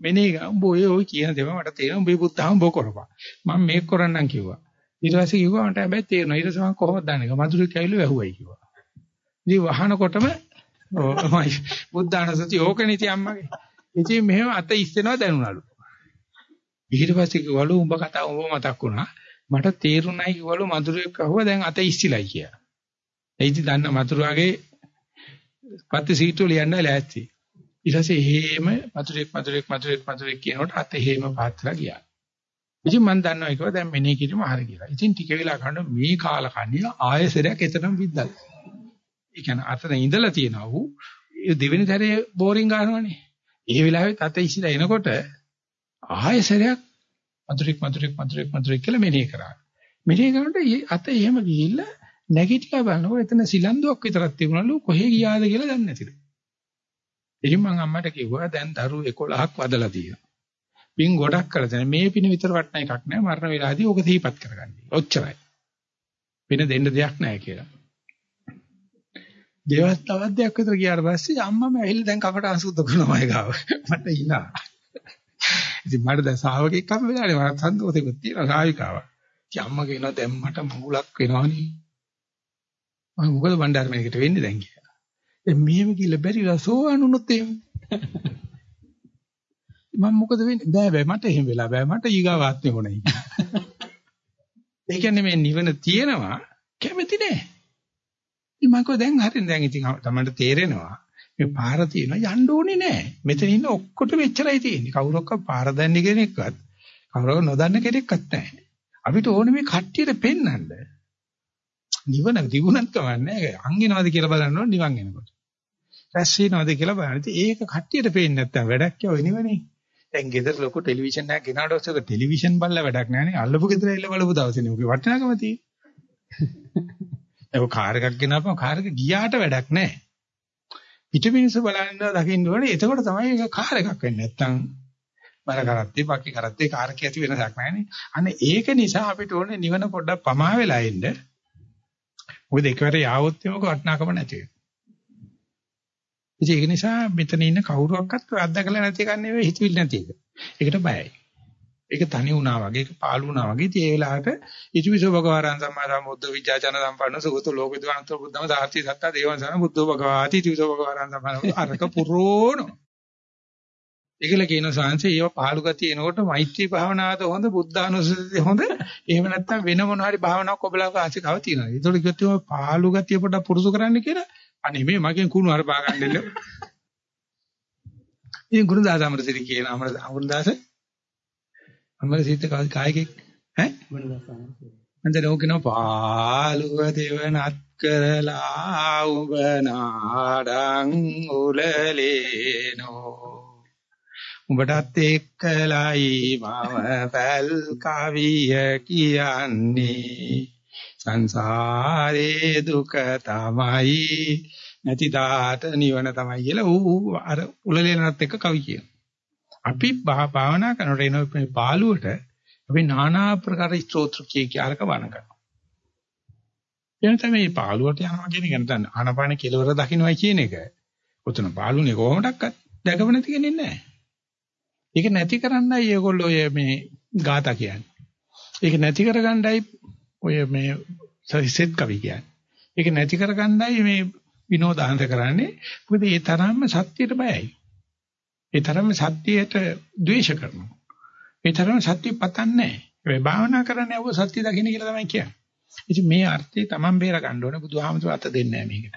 මෙනේ උඹ ඔය ඔය කියන දේම මට තේරෙනවා. උඹේ බුද්ධහම බෝ කරපන්. මම මේක කරන්නම් කිව්වා. ඊට පස්සේ කිව්වා මට හැබැයි තේරෙනවා. ඊට පස්සේ මම කොහොමද දන්නේ? මధుරේ කැවිලි වැහුවයි කිව්වා. ඉතින් වහනකොටම ඔමයි බුද්ධානසති ඕකනේ ඉතින් අම්මගේ. ඉතින් මෙහෙම අත ඉස්සෙනවා දැනුණලු. ඊට පස්සේ කිව්වලු උඹ කතා උඹ මතක් වුණා. මට තේරුණයි කිව්වලු මధుරයක් අහුවා දැන් අත ඉස්සිලයි කියලා. එයිදි දන්න මధుරාගේ පත්ති සීටු ලියන්න ලෑස්ති. ඊට පස්සේ හේම මధుරෙක් මధుරෙක් මధుරෙක් මధుරෙක් කියනකොට අත හේම පාත්‍රලා ගියා. ඉතින් මම දන්නවා ඒක දැන් මෙනේ කිරීම හරිය කියලා. ඉතින් ටික වෙලා කරන මේ කාල කණ්ඩිය ආයෙසරයක් එතනම විද්දලා. ඒ කියන්නේ අතන ඉඳලා තියෙනවා ඌ දෙවෙනි සැරේ බෝරින් ගන්නවනේ. ඒ වෙලාවෙත් අත ඉසිලා එනකොට ආයෙ සැරයක් මතුරුක් මතුරුක් මතුරුක් මතුරුක් කියලා මෙනෙහි කරා. මෙනෙහි කරනකොට අත එහෙම ගිහිල්ලා නැගිටලා බලනකොට එතන සිලන්දුවක් විතරක් තිබුණලු කොහෙ ගියාද කියලා දන්නේ නැතිලු. ඉතින් මං අම්මට කිව්වා දැන් දරුවෝ 11ක් වදලා තියෙනවා. පින් ගොඩක් කරලා දැන් මේ පින විතර වටන එකක් නෑ මරණ වෙලාවේදී ඕක තීපත් කරගන්න. ඔච්චරයි. පින දෙන්න දෙයක් නෑ කියලා. දේවස් තවත් දෙයක් විතර ගියාට පස්සේ අම්මම ඇවිල්ලා දැන් කපට අසුද්ධ කරනවා ඒගාව. මට ඉනා. ඉතින් මට දැන් ශ්‍රාවකෙක් හම් වෙලානේ මට සන්තෝෂෙකුත් තියෙනවා ශ්‍රාවිකාවක්. ඉතින් අම්මා කියනවා දැන් මට මඟුලක් වෙනවනේ. මම මොකද බණ්ඩාරමේකට වෙන්නේ දැන් කියලා. දැන් මෙහෙම කියලා බැරිලා සෝවන් වුණොත් එහෙම. මම මොකද වෙන්නේ? බෑ බෑ මට එහෙම වෙලා බෑ මට ඊගාව ආත්මෙ ඕනයි. ඒ කියන්නේ මේ නිවන තියෙනවා කැමති නෑ. ඉතින් මම කිව්වා දැන් හරිනේ දැන් ඉතින් තමයි තේරෙනවා. මේ පාර තියෙනවා යන්න ඕනේ නෑ. මෙතන ඉන්න ඔක්කොටම එච්චරයි තියෙන්නේ. කවුරක්වත් පාර දන්නේ කෙනෙක්වත් කවුරක් නොදන්න කෙනෙක්වත් නෑ. අපිට ඕනේ මේ කට්ටියට පෙන්වන්න. නිවන දිගුණත් කවන්නේ අංගිනවද කියලා බලන්න ඕනේ නිවන් එනකොට. රැස් වෙනවද කියලා බලන්න. ඉතින් ඒක කට්ටියට පේන්නේ නැත්තම් වැඩක් යව නෙවෙයි. දැන් ගෙදර ලොකු ටෙලිවිෂන් එකක් ගෙනාවට පස්සේ ටෙලිවිෂන් බලලා වැඩක් නැහැ නේ. අල්ලපු ගෙදර ඉල්ල බලපු දවසේ නේ. ඔගේ වටිනාකම තියෙන්නේ. ඒක කාර් එකක් ගෙනාවම කාර් එක ගියාට වැඩක් නැහැ. පිට මිනිස්සු බලන්න දකින්න ඕනේ. එතකොට තමයි ඒක කාර් එකක් වෙන්නේ. නැත්තම් මර කරත්තේ පක්කි කරත්තේ කාර් එකේ ඇති වෙනසක් නැහැනේ. අනේ ඒක නිසා අපිට ඕනේ නිවන පොඩ්ඩක් පමා වෙලා ඉන්න. මොකද එකවර යාවොත් එමක වටිනාකම නැති වෙනවා. ඒක නිසා මෙතන ඉන්න කවුරුවක්වත් ඔය අත්දකලා නැති එකක් නෙවෙයි හිතවිලි නැති එක. ඒකට බයයි. ඒක තනි වුණා වගේ, ඒක පාළු වුණා වගේ. ඉතින් ඒ වෙලාවට ඉතිවිසෝ භගවාරං සම්මා සම්බුද්ධ විචාචන සම්පන්න සුගත ලෝකවිද්වාන්තෝ බුද්ධම සාර්ථි සත්තා දේවංසන බුද්ධෝ භගවාති ඉතිවිසෝ භගවාරං සම්මා අරක පුරෝණෝ ඒකල කියන සංසය ඒව පහළු ගතිය එනකොට මෛත්‍රී භාවනාවද හොඳ බුද්ධානුස්සතිය හොඳ එහෙම නැත්නම් වෙන මොන හරි භාවනාවක් ඔබලා ආසිකව තියෙනවා. ඒතකොට කිව්වොත් ඔය පහළු ගතිය පොඩ්ඩක් පුරුදු කරන්න කියලා අනේ මේ මගෙන් කුණු හරපා ගන්න දෙන්න. ඉතින් ගුරුදාස අමරසිරි කියන අමර අමරදාස අමරසිරිත කායිකෙක්? ඈ? අන්දර ඕකන පාලුව දෙවනත් කරලා උඹ නාඩං උලලේනෝ. උඹටත් එක්කලයි මම පැල් කවිය කියන්නේ. සංසාරේ දුක තමයි. නැති දාට නිවන තමයි කියලා ඌ අර උලලේනත් එක්ක කවි කියනවා. අපි භාවනා කරනකොට එන මේ පාළුවට අපි নানা ආකාර ස්තෝත්‍ර කිය කියාරක වණ කරනවා. එන තමයි මේ පාළුවට යනවා කියන එක නැත්නම් ආනපාන කෙලවර දකින්නයි කියන එක. උතන පාළුනේ කොහොමඩක්වත් දැකව නැති කෙනෙක් නැහැ. ඒක නැති කරන්නයි ඒගොල්ලෝ මේ ગાතා කියන්නේ. ඒක නැති කරගන්නයි ඔය මේ සෙත් කවි කියන්නේ. ඒක නැති කරගන්නයි මේ විනෝදාන්ත කරන්නේ. මොකද ඒ තරම්ම සත්‍යයට බයයි. ඒ තරම්ම සත්‍යයට ද්වේෂ කරනවා. ඒ තරම්ම සත්‍ය පතන්නේ නැහැ. ඒ භාවනා කරන්නේ අවු සත්‍ය දකින්න කියලා තමයි කියන්නේ. ඉතින් මේ අර්ථය Taman බේර ගන්න ඕනේ බුදුහාමතුරු අත දෙන්නේ නැහැ මේකට.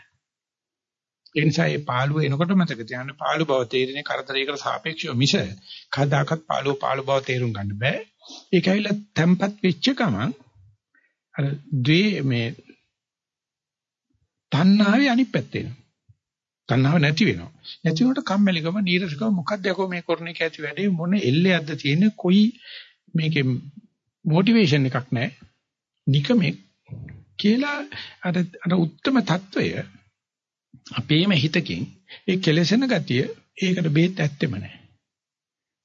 ඒ නිසා මේ පාළුව එනකොට මතක තියාගන්න පාළු බව තේරෙන්නේ කරදරයකට සාපේක්ෂව මිස කවදාකවත් පාළුව පාළු බව තේරුම් ගන්න බෑ. ඒක ඇවිල්ලා tempat වෙච්ච ගමන් අර ද්වේ මේ තණ්හාවේ අනිත් පැත්ත එනවා. තණ්හාව නැති වෙනවා. නැති වුණොට කම්මැලිකම, නීරසකම මොකක්ද යකෝ මේ කරන එක ඇති වැඩේ මොන එල්ලයක්ද තියෙන්නේ? කොයි මේකේ මොටිවේෂන් එකක් නැහැ. නිකමෙක් කියලා අර අර උත්තරම తত্ত্বය අපේම හිතකින් ඒ කෙලෙසෙන ගතිය ඒකට බේත් ඇත්තෙම නැහැ.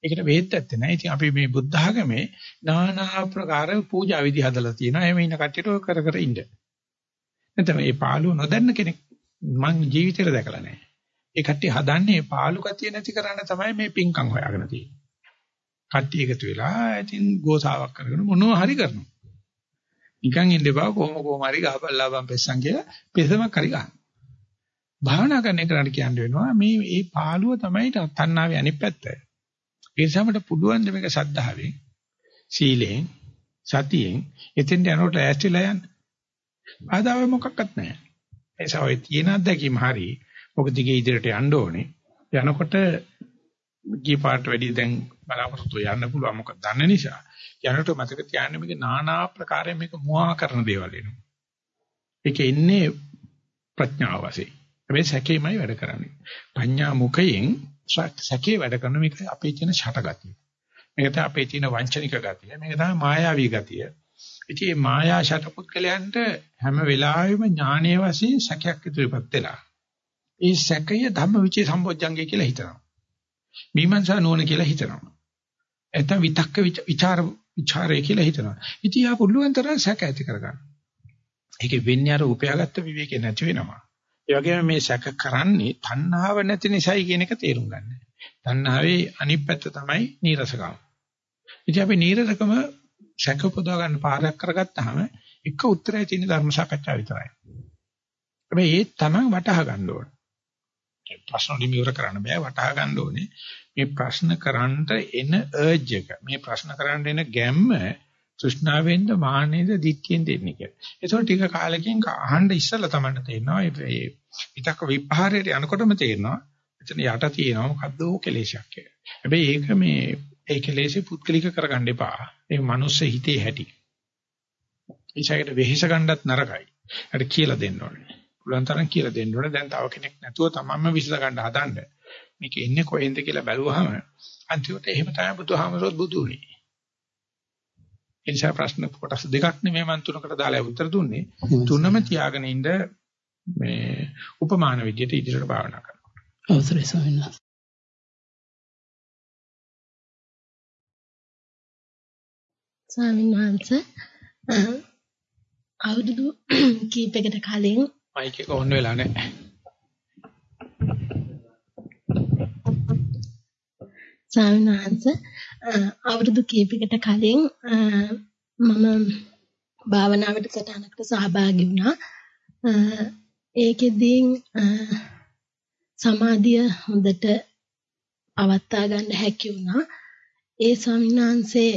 ඒකට බේත් ඇත්තේ නැහැ. ඉතින් අපි මේ බුද්ධ ආගමේ নানা ආකාර පූජා විදි හදලා තියෙනවා. එහෙම ඉන්න කට්ටියට කර කර ඉන්න. නැත්නම් මේ පාළුව නොදන්න කෙනෙක් මං ජීවිතේට දැකලා නැහැ. ඒ කට්ටිය හදන්නේ පාළු ගතිය නැති කරන්න තමයි මේ පිංකම් හොයාගෙන තියෙන්නේ. කට්ටිය එකතු වෙලා ඉතින් ගෝසාවක් කරගෙන මොනවා හරි කරනවා. නිකන් ඉන්න බා කොහොම කොහොම හරි ගහපල්ලාපම් පෙස්සන් කියලා පෙසමක් හරි ගන්න. භාවනා කරන එකට කියන්න වෙනවා මේ මේ පාළුව තමයි තණ්හාවේ අනිත් පැත්ත. ඒ නිසාමට පුළුවන් ද මේක සද්ධාවෙන් සීලෙන් සතියෙන් එතෙන් යනකොට ඈස්තිලා යන්න. බාධාව මොකක්වත් නැහැ. ඒ නිසා ඔය තියෙන අත්දැකීම හරි ඔක දිගේ ඉදිරියට යන්න ඕනේ. යනකොට ගිය පාට වැඩි දැන් බලාපොරොත්තු යන්න පුළුවන් මොකද දන්න නිසා. යනකොට මතක තියාගන්න මේක নানা ආකාරයෙන් මේක මුවා කරන දේවල් එනවා. ඒක ඉන්නේ ප්‍රඥාව වශයෙන්. හැබැයි සැකේමයි වැඩ කරන්නේ. පඤ්ඤා මුඛයෙන් සැකේ වැඩ කරන මේක අපේ තියෙන ෂටගතිය. මේක තමයි අපේ තියෙන වංචනික ගතිය. මේක තමයි මායාවී ගතිය. ඉතින් මේ මායා ශතපුත්කලයන්ට හැම වෙලාවෙම ඥානයේ වශයෙන් සැකයක් ඉදිරියපත් වෙලා. ඒ සැකය ධම්මවිචේ සම්බොජ්ජංගය කියලා හිතනවා. මීමන්සා නෝන කියලා හිතනවා. නැත්නම් විතක්ක ਵਿਚාර ਵਿਚාරය කියලා හිතනවා. ඉතින් ආ පුළුවන් තරම් සැක ඇති කරගන්න. ඒකේ වෙන්නේ අර උපයාගත්ත විවේකේ නැති වෙනවා. ඒ වගේම මේ සැක කරන්නේ තණ්හාව නැති නිසායි කියන එක තේරුම් ගන්න. තණ්හාවේ අනිත් පැත්ත තමයි නීරසකම. ඉතින් අපි නීරසකම සැක පොදව ගන්න පාරක් කරගත්තාම එක උත්තරය තියෙන ධර්ම සාකච්ඡාව විතරයි. හැබැයි ඒ තමයි වටහා ගන්න ඕනේ. ප්‍රශ්න වලින් ඉවර කරන්න බෑ වටහා ගන්න ඕනේ. මේ ප්‍රශ්න කරන්නට එන අර්ජ් එක. මේ ප්‍රශ්න කරන්න එන ගැම්ම තෘෂ්ණාවෙන්ද මානෙන්ද දික්කෙන් දෙන්නේ කියලා. ඒතකොට ටික කාලෙකින් අහන්න ඉස්සලා තමයි තේරෙනවා මේ විතක්ක විපහාරයට යනකොටම තේරෙනවා එතන යට තියෙනවා මොකද්ද කෙලේශයක් කියලා. හැබැයි ඒක මේ ඒ කෙලේශේ පුත්කලික කරගන්න එපා. ඒ මනුස්ස හිතේ හැටි. ඒසයකට වෙහෙස ගන්නත් නරකයි. අර කියලා දෙන්න ඕනේ. පුළුවන් තරම් කියලා දෙන්න ඕනේ. දැන් තව කෙනෙක් නැතුව තමන්ම විසඳ ගන්න හදන්න. මේක එන්නේ කොහෙන්ද කියලා බැලුවහම අන්තිමට එහෙම තමයි බුදුහාමරොත් බුදු උනේ. ඒ නිසා ප්‍රශ්න කොටස් දෙකක් නෙමෙයි මම තුනකට දාලා උත්තර දුන්නේ. තුනම තියාගෙන ඉන්න මේ උපමාන විදියට ඉදිරියට භාවනා කරනවා. අවසරයි ස්වාමීන් වහන්සේ. ස්වාමීන් වහන්සේ අවුරුදු කීපයකට කලින් මයික් එක ඔන් වෙලා නැහැ. ස්වාමීන් වහන්සේ අවුරුදු කීපයකට කලින් මම භාවනාවට සටහනකට සහභාගී වුණා. ඒකෙදී සමාධිය හොඳට අවත්තා ගන්න හැකි වුණා. ඒ ස්වාමීන් වහන්සේ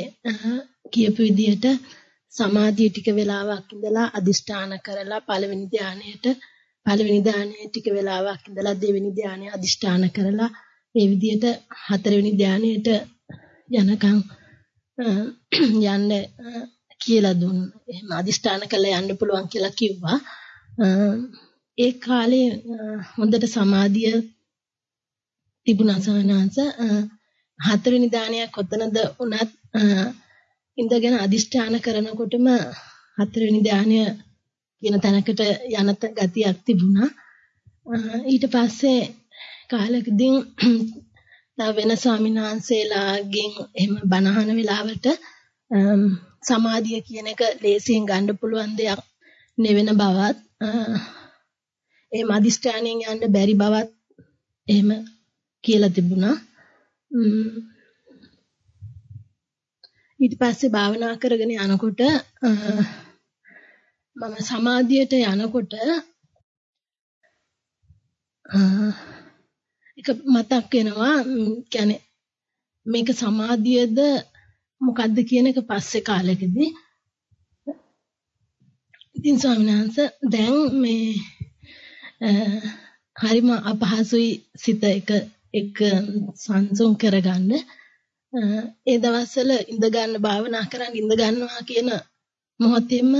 කියපු විදිහට සමාධිය ටික වෙලාවක් ඉඳලා අදිෂ්ඨාන කරලා පළවෙනි ධානයට පළවෙනි ධානයේ ටික වෙලාවක් ඉඳලා දෙවෙනි ධානය අදිෂ්ඨාන කරලා ඒ විදිහට හතරවෙනි ධානයට යනකම් යන්න කියලා දුන්න. එහෙම අදිෂ්ඨාන කළා යන්න පුළුවන් කියලා කිව්වා. ඒ කාලේ හොඳට සමාධිය තිබුණා සවනාංශ හතරවෙනි දානයක් කොතනද උනත් ඉඳගෙන අදිෂ්ඨාන කරනකොටම හතරවෙනි ධානය කියන තැනකට යන ගතියක් තිබුණා. ඊට පස්සේ කාලෙකදී වෙන ස්වාමීන් වහන්සේලාගෙන් එහෙම බණහන වෙලාවට සමාධිය කියන එක ලේසියෙන් ගන්න පුළුවන් දෙයක් නෙවෙන බවත් එහෙම අදිෂ්ඨානයෙන් යන්න බැරි බවත් එහෙම කියලා තිබුණා. ඊට පස්සේ භාවනා කරගෙන යනකොට මම සමාධියට යනකොට එක මතක් වෙනවා කියන්නේ මේක සමාධියද මොකද්ද කියන එක පස්සේ කාලෙකදී. ඉතින් ස්වාමීන් වහන්සේ දැන් මේ හරිම අපහසුයි සිත එක එක සංසුන් කරගන්න. ඒ දවස්වල ඉඳ ගන්න භාවනා කරන් ඉඳ ගන්නවා කියන මොහොතේම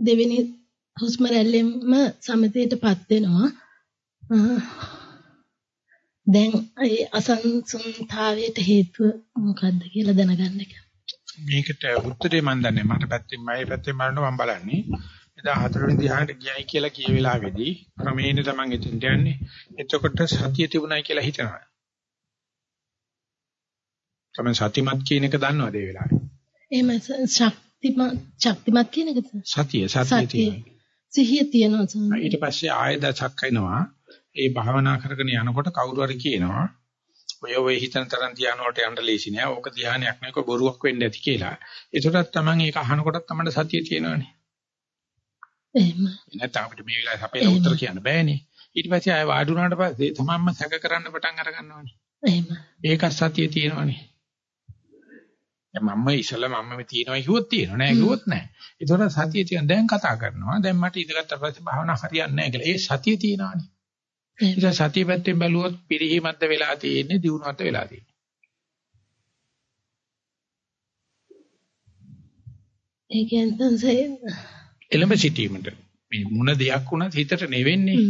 දෙවෙනි හුස්ම රැල්ලෙම සමතේටපත් වෙනවා දැන් ඒ අසංසුන්තාවයට හේතුව මොකද්ද කියලා දැනගන්න එක. මේකට උත්තරේ මම දන්නේ මට පැත්තෙන් මගේ පැත්තෙන් බලනවා මම බලන්නේ. එදා හතරවෙනි ධ්‍යානෙට ගියයි කියලා කිය වෙලාවේදී ක්‍රමේණ තමන් එතෙන්ට යන්නේ. එතකොට සතිය තිබුණයි කියලා හිතනවා. තමයි සතිමත් කියන එක දන්නවද ඒ වෙලාවේ? එහෙම ශක්තිමත් ශක්තිමත් කියන එකද? සතිය සතිය තියෙනවා. සිහිය තියෙනවා. ඊට පස්සේ ආය දසක් එනවා. ඒ භාවනා කරගෙන යනකොට කවුරු හරි කියනවා ඔය ඔය හිතන තරම් ධ්‍යාන වලට යන්න ලේසි නෑ. ඕක ධ්‍යානයක් නෙවෙයි ඒක බොරුවක් වෙන්න ඇති කියලා. ඒකටත් තමන් ඒක අහනකොටත් තමයි සතිය තියෙනවනේ. එහෙම. නැත්නම් අපිට මේ වෙලාවේ අපේ උත්තර කියන්න බෑනේ. ඊට පස්සේ ආය වාඩි වුණාට පස්සේ තමන්ම සැක කරන්න පටන් අර ගන්නවනේ. එහෙම. ඒක සතිය තියෙනවනේ. මම ඉස්සලා මම මේ තියෙනවා කිව්වොත් තියෙනවා නෑ කිව්වොත් නෑ. ඒතකොට සතිය තියෙන දැන් කතා කරනවා. දැන් මට ඉඳගත්ත පස්සේ භාවනා හරියන්නේ නෑ කියලා. ඒ සතිය තියෙනවනේ. ඒක සතිය පැත්තෙන් බැලුවොත් පිරිහීමක්ද වෙලා තියෙන්නේ දියුණුවක්ද වෙලා තියෙන්නේ. ඒ කියන්නේ එළඹ සිටීමට මේ මොන දෙයක් වුණත් හිතට නෙවෙන්නේ.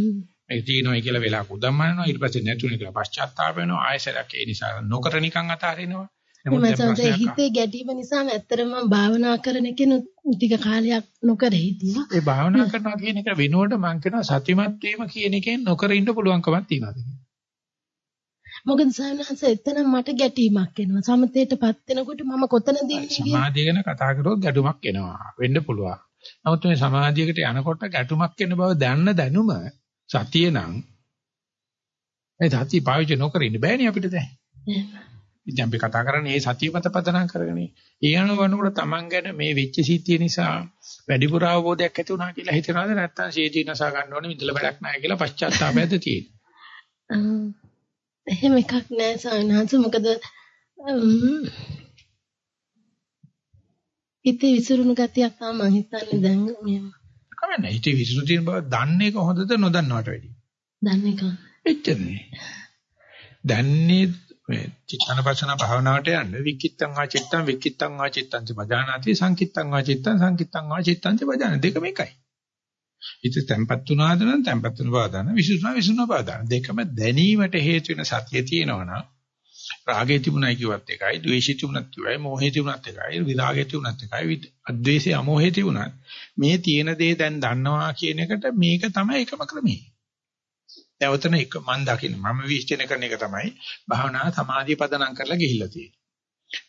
මේක තියෙනවයි කියලා වෙලා කුදම්මනවා ඊට පස්සේ නැතුනේ කියලා පශ්චාත්තාප වෙනවා ආයසරයක් ඒ නිසා නොකර නිකන් අතාරිනවා. නමුත් හිතේ ගැටීම නිසා ඇත්තටම භාවනා කරන කෙනෙක් ටික කාලයක් නොකර හිටියා. ඒ භාවනා කරනවා කියන එක වෙනුවට මම කියනවා සතිමත් වීම කියන එකෙන් නොකර ඉන්න පුළුවන්කමක් තියෙනවාද කියලා. මොකද සානහස එතන මට ගැටීමක් එනවා. සමතේටපත් වෙනකොට මම කොතනද ඉන්නේ සමාධිය ගැන කතා කරොත් ගැටුමක් එනවා. වෙන්න පුළුවන්. නමුත් මේ සමාධියකට යනකොට ගැටුමක් එන බව දැනන දැනුම සතිය නම් ඒ සතිය පාවිච්චි නොකර ඉන්න බෑනේ අපිට දැන්. ඉතින් අපි කතා කරන්නේ මේ සතිය මත පදනම් කරගෙන. ඒ අනුවනකොට Taman ගැන මේ වෙච්ච සිද්ධිය නිසා වැඩිපුර අවබෝධයක් ඇති වුණා කියලා හිතනවාද නැත්නම් ශේජී නසා ගන්න ඕනේ විඳලා වැඩක් නැහැ කියලා පශ්චාත්තාපයක්ද තියෙන්නේ. එහෙම එකක් නෑ සානහස මොකද ඉතින් විසිරුණු ගතියක් තමයි මම හිතන්නේ දැන් මෙහෙම. කමන්නේ. ඉතින් විසිරු තියෙන බව දන්නේ කොහොමද නොදන්නවට වැඩි? දන්නේ කොහොමද? එච්චරනේ. දන්නේ මේ චිත්තනපසන භාවනාවට යන්න විකිත්තං වා චිත්තං විකිත්තං වා චිත්තං ච සංකිත්තං වා චිත්තං සංකිත්තං වා චිත්තං ච බජාන දෙකම එකයි. ඉත තැම්පත් වුණාද නම් තැම්පත් වෙන බව දාන විසුණා විසුණා බව දාන දෙකම දැනීමට හේතු වෙන සතිය තියෙනවා නම් රාගය තිබුණයි කිව්වත් එකයි ද්වේෂය තිබුණත් කිව්වයි මෝහය තිබුණත් එකයි විරාගය තිබුණත් එකයි අද්වේෂය අමෝහය තිබුණත් මේ තියෙන දේ දැන් දන්නවා කියන එකට මේක තමයි එකම ක්‍රමය. දැන් එක මම දකින්න මම විශ්චනය කරන එක තමයි භාවනා සමාධිය පදනම් කරලා ගිහිල්ලා තියෙන්නේ.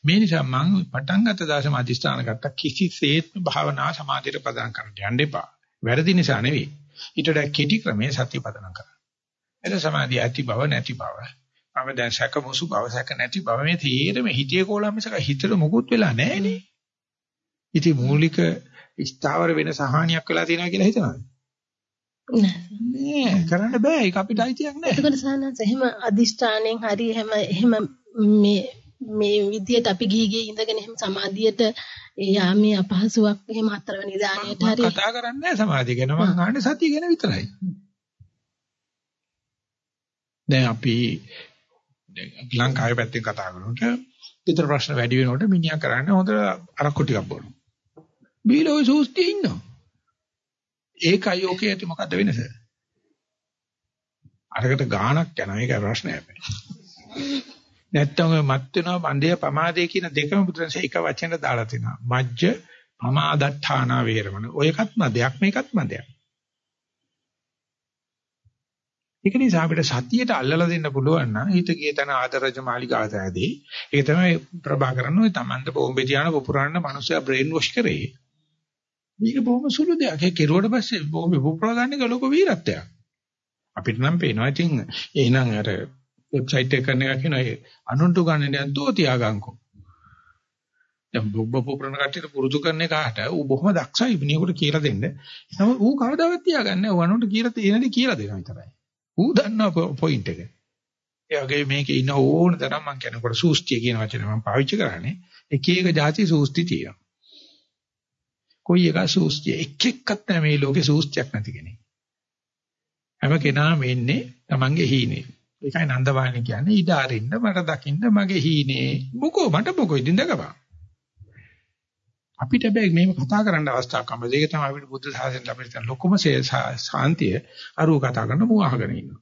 මේ නිසා මම පටන් ගත්ත දාසම අධිෂ්ඨාන ගත්ත කිසිසේත්ම භාවනා සමාධියට ප්‍රදාන කරන්න යන්න එපා. වැරදි නිසා නෙවෙයි. ඊට වඩා කෙටි ක්‍රමයේ සතිය පදනම් කරන්න. එතන සමාධිය ඇති බව නැති බව. මම දැන් සැක මුසු බව සැක නැති බව මේ තීරෙම හිතේ කෝලම් මිසක හිතට මොකුත් වෙලා නැහැ නේ. ඉතින් මූලික ස්ථාවර වෙන සහානියක් වෙලා තියෙනවා කියලා හිතනවා. නෑ කරන්න බෑ ඒක අපිට අයිතියක් නෑ. එතකොට සානස් එහෙම අදිෂ්ඨාණයෙන් හරි එහෙම එහෙම මේ මේ විදියට අපි ගිහි ගිහි ඉඳගෙන එහෙම සමාධියට යාමේ අපහසුාවක් එහෙම හතරවෙනි දාණයට හරි කතා කරන්නේ නැහැ සමාධිය ගැන මම අහන්නේ සතිය ගැන විතරයි. දැන් අපි ලංකාවේ පැත්තෙන් කතා කරනකොට විතර ප්‍රශ්න වැඩි වෙනකොට මිනිහා කරන්නේ හොඳ අරක්කු ටිකක් බොනවා. බීලෝ සූස්තිය ඉන්නවා. ඒකයි ඕකේ ඇති මොකද්ද වෙනස? අරකට ගාණක් යනවා ඒක ප්‍රශ්නයක් නෑ. නැත්තම් ඔය මත් වෙනවා බන්දේ පමාදේ කියන දෙකම බුදුරජාණන් එක වචනෙන් දාලා තිනවා. මජ්ජ පමාදට්ඨානා වේරමණ. ඔය එකත් මදයක් මේකත් මදයක්. ඒක නිසා අපිට සතියට අල්ලලා දෙන්න පුළුවන් නම් හිත ගිය තන ආදරජ මාලිකාවතදී ඒක තමයි ප්‍රභාකරන් ඔය Tamanda බෝම්බේ තියාන පුපුරන්න මිනිස්සයා බ්‍රේන් වොෂ් කරේ. මේක බොහොම සුළු දෙයක්. ඒක කෙරුවට පස්සේ බෝම්බේ පුපුරා ගන්න එක ලොකු වීරත්වයක්. අපිට නම් පේනවා. ඉතින් එහෙනම් අර වෙබ්සයිට් එක කරන එක කියන ඒ අනුන්ට ගන්න නෑ තියාගන්කෝ. දැන් බොබ්බ පුපුරන කට්ටියට පුරුදු කරන එකට ඌ බොහොම දක්ෂයි මිනිහෙකුට කියලා දෙන්න. නම ඌ කවදාවත් තියාගන්නේ නෑ. ඌ අනුන්ට කියලා තියෙනදි කියලා දෙනවා විතරයි. ඌ දන්නවා පොයින්ට් එක. ඒ වගේ මේකේ ඉන්න ඕන තරම් මම කියනකොට සූස්තිය කියන වචනේ මම පාවිච්චි කරන්නේ. එක එක જાති සූස්ති තියෙනවා. කොයි එක සූස්තිය එක් එක්කත් නැහැ මේ ලෝකේ සූස්තියක් නැති කෙනෙක්. හැම කෙනාම ඉන්නේ Tamange හීනේ. ඒකයි නන්දවාණි කියන්නේ ඊට අරින්න මට දකින්න මගේ හීනේ. මොකෝ මට මොකෝ ඉදින් දකපන්. අපිට බෑ මේව කතා කරන්න අවස්ථාවක් හම්බ වෙයි. ඒක තමයි අපිට බුද්ධ ශාසනය අපිට තියෙන ලොකුම ශාන්තිය අරුව කතා කරන මු අහගෙන ඉන්නවා.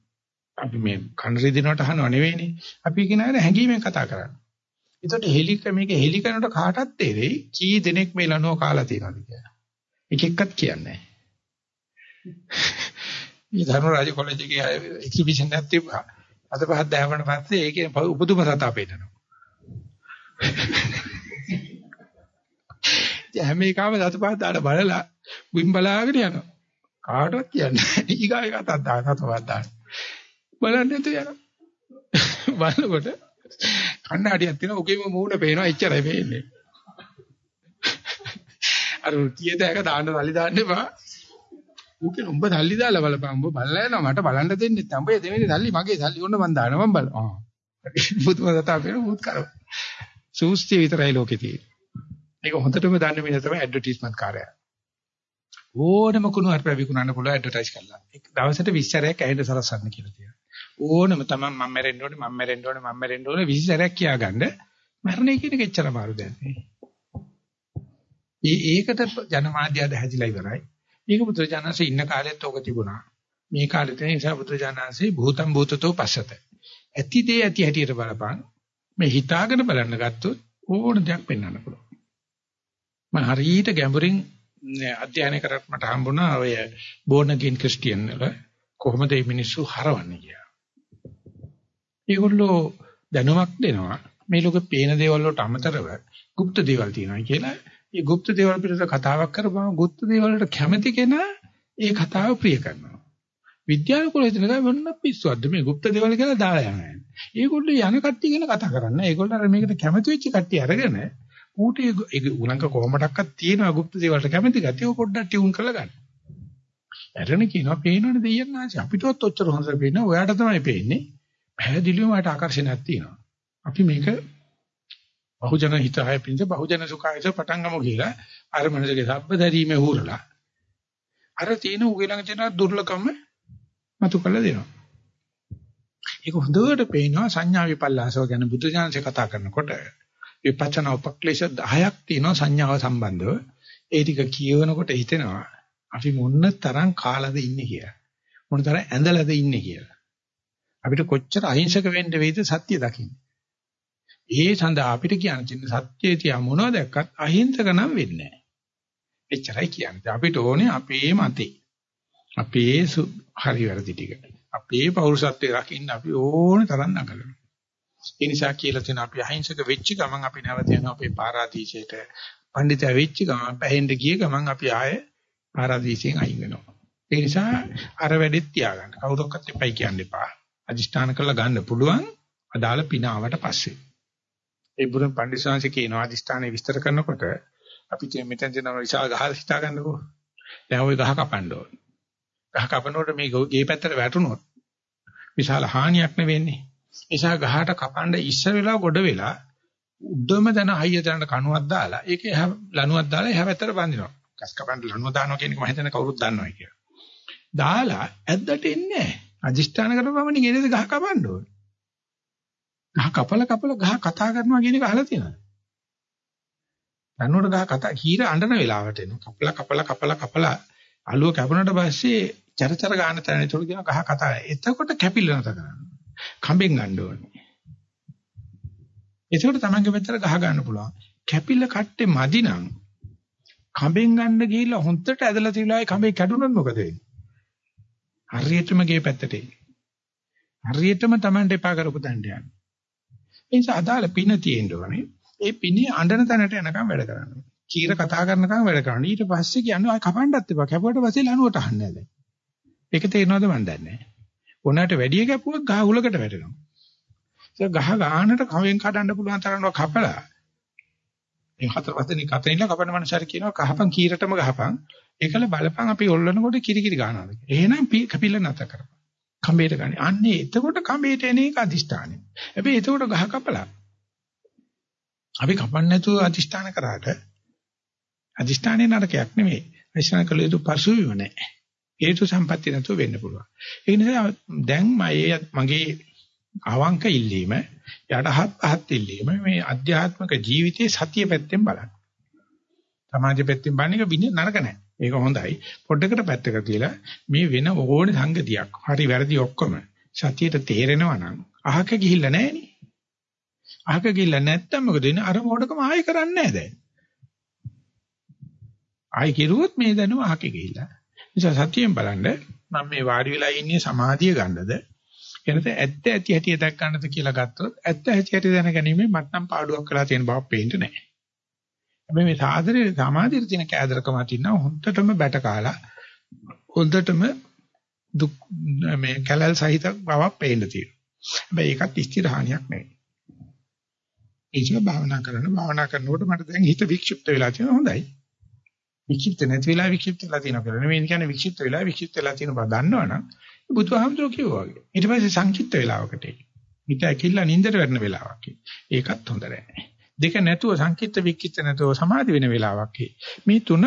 අපි මේ කන රිදිනවට අහනව නෙවෙයිනේ. අපි කියන අය හැංගීමෙන් කතා කරන්නේ. ඒකට හෙලි මේක හෙලි කරනකොට කාටත් තේරෙයි කී දෙනෙක් මේ ලනුව කාලා තියෙනවද කියලා. එක එක්කත් කියන්නේ මේ ධර්මරාජ කොලෙජ් එකේ එක්සිබිෂන් එකක් තිබ්බා. අද පහක් දැවුණාට පස්සේ ඒකේ උපතුම සතා පෙන්නනවා. හැම එකම දත පහක් දාලා බලලා බිම් බලාගෙන යනවා. කාටවත් කියන්නේ නැහැ. ඊගාවේ කතාවක් දාන දත පහක් දාන. බලන්න තු යනවා. බලනකොට කණ්ණාඩියක් තියෙනවා. ඔකේම මූණ පේනවා. එච්චරයි පේන්නේ. අර කීයද එක දාන්න සල්ලි දාන්න එපා. ඌකේ උඹ සල්ලි දාලා බලපන්. උඹ බලලා යනවා මට බලන්න දෙන්නේ නැත්නම්. උඹ දෙවෙනි සල්ලි මගේ සල්ලි ඕන මන් දානවා මම බලනවා. ආ. බුදුම දතා පේන උත් කරව. සූස්තිය විතරයි ලෝකේ තියෙන්නේ. ඒක හොඳටම දන්න මිනිහ තමයි ඇඩ්වර්ටයිස්මන්ට් කාර්යය. ඕනම කුණු හරි විකුණන්න පුළුවන් ඇඩ්වර්ටයිස් කරලා. එක දවසට 20 සැරයක් ඇහෙන්න සලස්සන්න කියලා තියෙනවා. ඕනම තමයි මම මැරෙන්න ඕනේ මම මැරෙන්න ඕනේ මම මැරෙන්න ඕනේ 20 සැරයක් කියාගන්න මරණය කියන එක එච්චර අමාරු දෙයක් නෙවෙයි. ඒකට ජනමාධ්‍යද හැදිලා ඉවරයි. මේක බුදුරජාණන්සේ ඉන්න කාලෙත් ඕක තිබුණා. මේ කාලෙත් ඒ නිසා බුදුරජාණන්සේ භූතම් භූතතෝ පස්සත. ඇති දේ ඇති හැටියට බලපන්. මේ හිතාගෙන බලන්න ගත්තොත් ඕන දෙයක් පෙන්වන්න පුළුවන්. මම හරියට ගැඹුරින් අධ්‍යයනය කරත් මට හම්බුණා ඔය බෝර්න් අගේන් ක්‍රිස්ටියන් වල කොහොමද මේ මිනිස්සු හරවන්නේ කියලා. ඒගොල්ලෝ දැනුමක් දෙනවා මේ ලෝකේ පේන දේවල් වලට අමතරව গুপ্ত දේවල් තියෙනවා කියලා. මේ গুপ্ত දේවල් පිටත කතාවක් කරපුවම গুপ্ত දේවල් වලට කැමති කෙනා ඒ කතාව ප්‍රිය කරනවා. විද්‍යාවකල හිතන ගා මොන පිස්සුවක්ද මේ গুপ্ত දේවල් කියලා දාලා යනවා. ඒගොල්ලෝ යන කට්ටිය ගැන කතා කරන්නේ. ඒගොල්ලෝ අර මේකට කැමති වෙච්ච කට්ටිය අරගෙන ඌට ඒ උලංග කොහොමඩක්වත් තියෙනවා গুপ্ত දේවල්ට කැමති ගැතිය පොඩ්ඩක් ටියුන් කරලා ගන්න. ඇරෙන කියනවා පේනවනේ දෙයයන් ආශි අපිටවත් ඔච්චර හොඳට පේනවා ඔයාට තමයි පේන්නේ. පැහැදිලිවම මට ආකර්ෂණයක් තියෙනවා. අපි මේක බහුජන හිතය පිංස බහුජන සුඛායස පටන් ගමු කියලා අර මනසගේ සබ්බදරීමේ හූරලා අර තියෙන උගේ ළඟ තියෙන දුර්ලභම මතු කළ දෙනවා. ඒක හොඳට පේනවා සංඥා විපල්ලාසව ගැන බුදු දානසේ කතා කරනකොට විපස්සනා උපක්ලේශ 10ක් තියෙනවා සංඥාව සම්බන්ධව. ඒ ටික කියවනකොට හිතෙනවා අපි මොන්න තරම් කාලද ඉන්නේ කියලා. මොන තරම් ඇඳලාද ඉන්නේ කියලා. අපිට කොච්චර අහිංසක වෙන්න වෙයිද සත්‍ය දකින්න. ඒ සඳහා අපිට කියන්න තියෙන සත්‍යය තියා මොනවද දැක්කත් අහිංසක නම් වෙන්නේ නැහැ. එච්චරයි කියන්නේ. අපිට ඕනේ අපේ මතේ. අපේ හරි වැරදි ටික. අපේ පෞරුෂත්වයේ රකින්න අපි ඕනේ තරම් නගලනවා. ඒ නිසා කියලා තියෙන අපි අහිංසක වෙච්ච ගමන් අපි නැවත යනවා අපේ පාරාදීසයට. පඬිතය වෙච්ච ගමන් පැහෙන්න ගිය ගමන් අපි ආයේ පාරාදීසයෙන් අයින් වෙනවා. ඒ නිසා අර වැඩෙත් තියාගන්න. කවුරක්වත් එපයි කියන්න එපා. අදිෂ්ඨාන කරලා ගන්න පුළුවන් අදාළ පින ආවට පස්සේ. ඒ බුදුන් පඬිස්සංශ කියන අදිෂ්ඨානේ විස්තර කරනකොට අපි කියන මෙතන දෙන විශාල ගහක් හිතා ගන්නකෝ. දැන් ওই ගහ කපන්න ඕන. ගහ කපනකොට මේ ගේ පැත්තට වැටුනොත් විශාල හානියක් නෙවෙන්නේ. නිසා ගහට කපන්න ඉස්සර වෙලා ගොඩ වෙලා උඩම දන හයිය දන කණුවක් දාලා ඒක ලණුවක් දාලා එහා පැත්තට බඳිනවා. ගස් කපන්න ලණුව දානවා කියන එක මම හිතන්නේ කවුරුත් දන්නවා කියලා. දාලා ඇද්දට එන්නේ නැහැ. අදිෂ්ඨාන කරපමණ ගෙනද ගහ කපන්න ඕනේ. ගහ කපල කපල ගහ කතා කරනවා කියන එක අහලා තියෙනවද? ලණුවට ගහ කතා කීර අඬන වෙලාවට එනවා. කපලා කපලා කපලා කපලා අලුව කැපුණට පස්සේ චරචර ගන්න තැන ඒතකොට කියන ගහ කතා. එතකොට කැපිල්ල නැත කරන්නේ. කඹෙන් ගන්න ඕනේ. එතකොට තමන්ගේ පැත්තට ගහ ගන්න පුළුවන්. කැපිල්ල කට්ටේ මදි නම් කඹෙන් ගන්න ගිහිල්ලා හොන්දට ඇදලා තියලායි කඹේ කැඩුනොත් මොකද වෙන්නේ? හරියටම ගේ පැත්තට එන්නේ. හරියටම Tamanට එපා කරපු තැනට යන්නේ. ඒ නිසා අදාළ පින තියෙන්න ඕනේ. ඒ පිනේ අඬන තැනට යනකම් වැඩ කරන්න. කීර කතා කරනකම් වැඩ කරන්න. ඊට පස්සේ කියන්නේ ආය කපන්නත් එපා. කැපුවට පස්සේ ලනුවට අහන්නේ නැහැ. ඒක තේරෙනවද මන් දන්නේ නැහැ. ඕනෑමට වැඩි කැපුවක් ගහ උලකට වැටෙනවා. ඒක ගහ ගානට කවෙන් කඩන්න පුළුවන් තරම්ව කපලා මේ හතර වතනේ කතනින්ලා කපන මනසාර කියනවා කහපන් කීරටම ගහපන් ඒකල බලපන් අපි ඔල්ලනකොට කිරි කිරි ගන්නවා. එහෙනම් කපිල නැත කරපන්. කඹේට ගන්නේ. අන්නේ එතකොට කඹේට එන එක අදිෂ්ඨානෙ. හැබැයි එතකොට ගහ කපලා. අපි කපන්න නැතුව අදිෂ්ඨාන කරාට අදිෂ්ඨානේ නරකයක් නෙමෙයි. අදිෂ්ඨාන කළ යුතු පසුවිව නැහැ. හේතු සම්පatti නැතුව වෙන්න පුළුවන්. ඒ නිසා දැන් මගේ අවංක ඉල්ලීම යටහත් පහත් ඉල්ලීම මේ අධ්‍යාත්මික ජීවිතයේ සතිය පැත්තෙන් බලන්න. සමාජ පැත්තෙන් බලන එක විනය නරක නැහැ. ඒක හොඳයි. පොඩ්ඩකට පැත්තක තියලා මේ වෙන ඕනේ සංගතියක්. හරි වැරදි ඔක්කොම සතියට තේරෙනවා නම් අහක ගිහිල්ලා නැහෙනේ. අහක ගිහිල්ලා නැත්තම් මොකද වෙන්නේ? අර මොඩකම ආයෙ කරන්නේ නැහැ දැන්. ආයෙ කිරුවොත් මේ දැනුම අහක ගිහිල්ලා. නිසා සතියෙන් බලන්න මම මේ වාඩි වෙලා ඉන්නේ සමාධිය ගන්නද එනත ඇත්ත ඇති හැටි දැක් ගන්නද කියලා ගත්තොත් ඇත්ත ඇති හැටි දැනගැනීමේ මත්නම් පාඩුවක් කරලා තියෙන බව පේන්නේ නැහැ. හැබැයි මේ සාදරේ සමාධියේ තියෙන කෑදරකම තියෙනවා හොඳටම බැට කාලා හොඳටම දුක් මේ කැලල් සහිත බවක් පේන්න තියෙනවා. හැබැයි ඒකත් ස්ථිර හානියක් නෙවෙයි. ඒකම භාවනා කරන භාවනා කරනකොට මට දැන් හිත වික්ෂිප්ත වෙලා තියෙනවා හොඳයි. වික්ෂිප්ත නැති වෙලා වික්ෂිප්ත වෙලා තියෙනවා කියලා නෙමෙයි කියන්නේ වික්ෂිප්ත වෙලා වික්ෂිප්ත වෙලා තියෙන බව දන්නවනම් බුදුහාමුදුරුවෝ කිව්වා වගේ. ඊට පස්සේ සංකීර්ත වෙලාවකට ඒක. හිත ඇකිල්ල නින්දට වැටෙන වෙලාවක්. ඒකත් හොඳ නැහැ. දෙක නැතුව සංකීර්ත වික්කිත නැතුව සමාධි වෙන වෙලාවක් මේ තුනම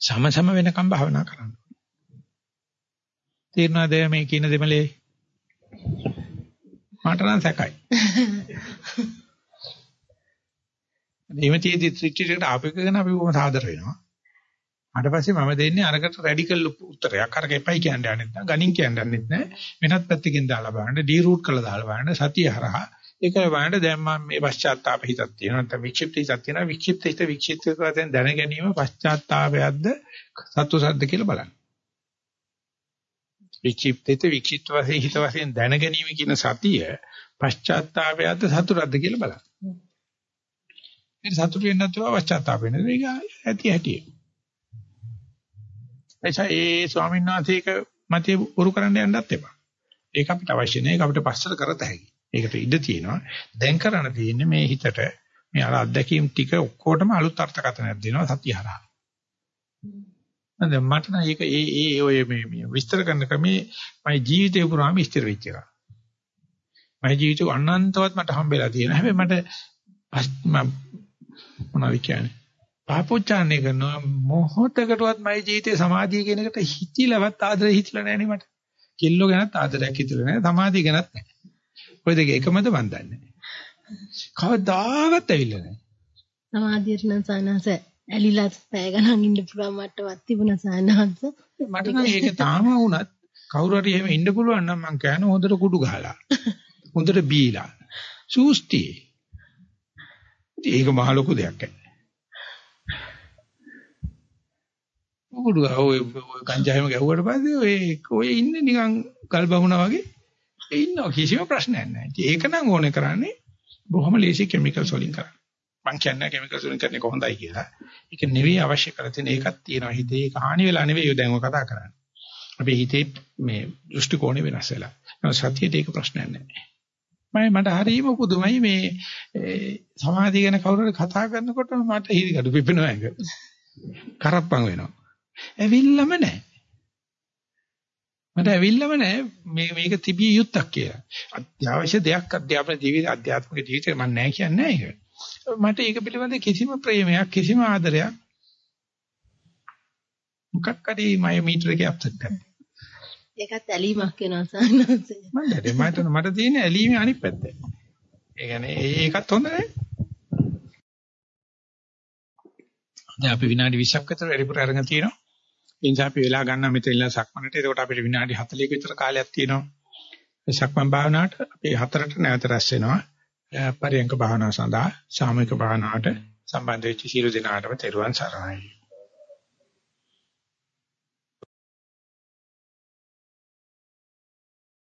සම සම වෙනකම් භාවනා කරන්න. තේරුණාද මේ කියන දෙමලේ? මට නම් සැකයි. එimheදී ත්‍රිචිරයට ආපෙක ගැන අපි බොහොම සාදර වෙනවා. ඊට පස්සේ මම දෙන්නේ අරකට රැඩිකල් උත්තරයක්. අරක එපයි කියන්නේ නැත්නම් ගණින් කියන්නේ නැත්නම් වෙනත් පැත්තකින් දාලා බලන්න, ඩී රූට් කරලා දාලා බලන්න සතිය හරහා ඒක බලන්න දැන් මම මේ පශ්චාත්තාප හිතක් තියෙනවා නැත්නම් වික්ෂිප්ත හිතක් තියෙනවා වික්ෂිප්ත හිත වික්ෂිප්ත කරලා දැන ගැනීම පශ්චාත්තාපයක්ද සත්ව සද්ද කියලා බලන්න. වික්ෂිප්ත හිත වික්ෂිප්ත වශයෙන් හිත වශයෙන් දැන ගැනීම කියන සතිය පශ්චාත්තාපයක්ද සතුටක්ද කියලා බලන්න. ඒ සතුට වෙන්නේ නැතුව පශ්චාත්තාප වෙන්නේ. ඒක ඇති ඇති. එයිසා ඒ ස්වාමීන් වහන්සේක මතය උරු කරන්න යන්නත් එපා. ඒක අපිට අවශ්‍ය නැහැ. ඒක අපිට පස්සට කරත හැකියි. ඒකට ඉඩ තියෙනවා. දැන් කරන්න තියෙන්නේ මේ හිතට මේ අර අත්දැකීම් ටික ඔක්කොටම අලුත් අර්ථකථනයක් දෙනවා සතිය හරහා. දැන් මට නම් ඒක ඒ ඒ ඔය මේ මේ විස්තර කරන ක්‍රමේ මගේ ජීවිතේ පුරාම ඉස්තර වෙච්ච එකක්. මගේ ජීවිතේ අනන්තවත් මට හම්බෙලා තියෙනවා. හැබැයි මට මොනවද කියන්නේ? පාපොච්චාරණය කරනවා මොහොතකටවත් මගේ ජීවිතේ සමාධිය කියන එකට හිතිලවත් ආදරේ හිතිලා නැහැ නේ මට. කෙල්ලෝ ගැනත් ආදරයක් හිතිලා නැහැ. සමාධිය ගැනත් නැහැ. ඔය දෙක එකමද මන් දන්නේ. කවදාවත් ඇවිල්ලා නැහැ. සමාධියට නම් සානහස ඇලිලා පැය ගණන් ඉන්න පුළුවන් මට්ටමක් තිබුණා සානහස. මට නම් ඒක තාම වුණත් කවුරු හරි එහෙම ඉන්න පුළුවන් නම් මං කියන හොඳට කුඩු ගහලා. හොඳට බීලා. සූස්ති. ඒක මහ ලොකු දෙයක් ඈ. කුඩු ගහ ඔය ගංජායම ගැහුවට පස්සේ ඔය ඔය ඉන්නේ නිකන් ගල් බහුණා වගේ ඉන්නවා කිසිම ප්‍රශ්නයක් නැහැ. ඒක නම් ඕනේ කරන්නේ බොහොම ලේසි කිමිකල්ස් වලින් කරන්න. මං කියන්නේ කිමිකල්ස් වලින් කරන්නේ කොහොඳයි කියලා. ඒක නෙවෙයි අවශ්‍ය කරලා තියෙන ඒකක් තියෙනවා. හිතේ ඒක හානි වෙලා නෙවෙයි දැන් ඔය කතා කරන්නේ. අපේ හිතේ මේ දෘෂ්ටි කෝණය වෙනස් වෙලා. සතියේට ඒක ප්‍රශ්නයක් නැහැ. මම මට හරියම පුදුමයි මේ සමාධිය ගැන කවුරු හරි කතා කරනකොට මට හිරිගඩු පිපෙනවා ඒක. කරප්පන් වෙනවා. ඇවිල්ලාම නැහැ. මට ඇවිල්ලාම නැහැ මේ මේක තිබිය යුත්තක් කියලා. අත්‍යවශ්‍ය දෙයක් අධ්‍යාපන ජීවිත අධ්‍යාත්මික ජීවිතේ මම නැහැ කියන්නේ ඒක. මට ඒක පිළිබඳ කිසිම ප්‍රේමයක් කිසිම ආදරයක් මොකක් හරි මම මීටර එකේ අප්සෙට් කරනවා. ඒකත් ඇලීමක් වෙනවා සානන්සේ. මම මට මට තියෙන ඇලීමේ අනිත් පැත්ත. ඒ කියන්නේ ඒකත් හොඳ නැහැ. දැන් අපි විනාඩි 20ක් විතර වැඩිපුර අරගෙන තියෙනවා. ඒ නිසා අපි වෙලා ගන්න මෙතන ඉන්න සක්මනට. ඒකට අපිට විනාඩි 40ක විතර කාලයක් තියෙනවා. සක්මන් භාවනාවට අපි හතරට නැවත රැස් වෙනවා. පරියංක භාවනාව සඳහා සාමූහික භාවනාවට සම්බන්ධ වෙච්ච සියලු දෙනාටම තෙරුවන් සරණයි.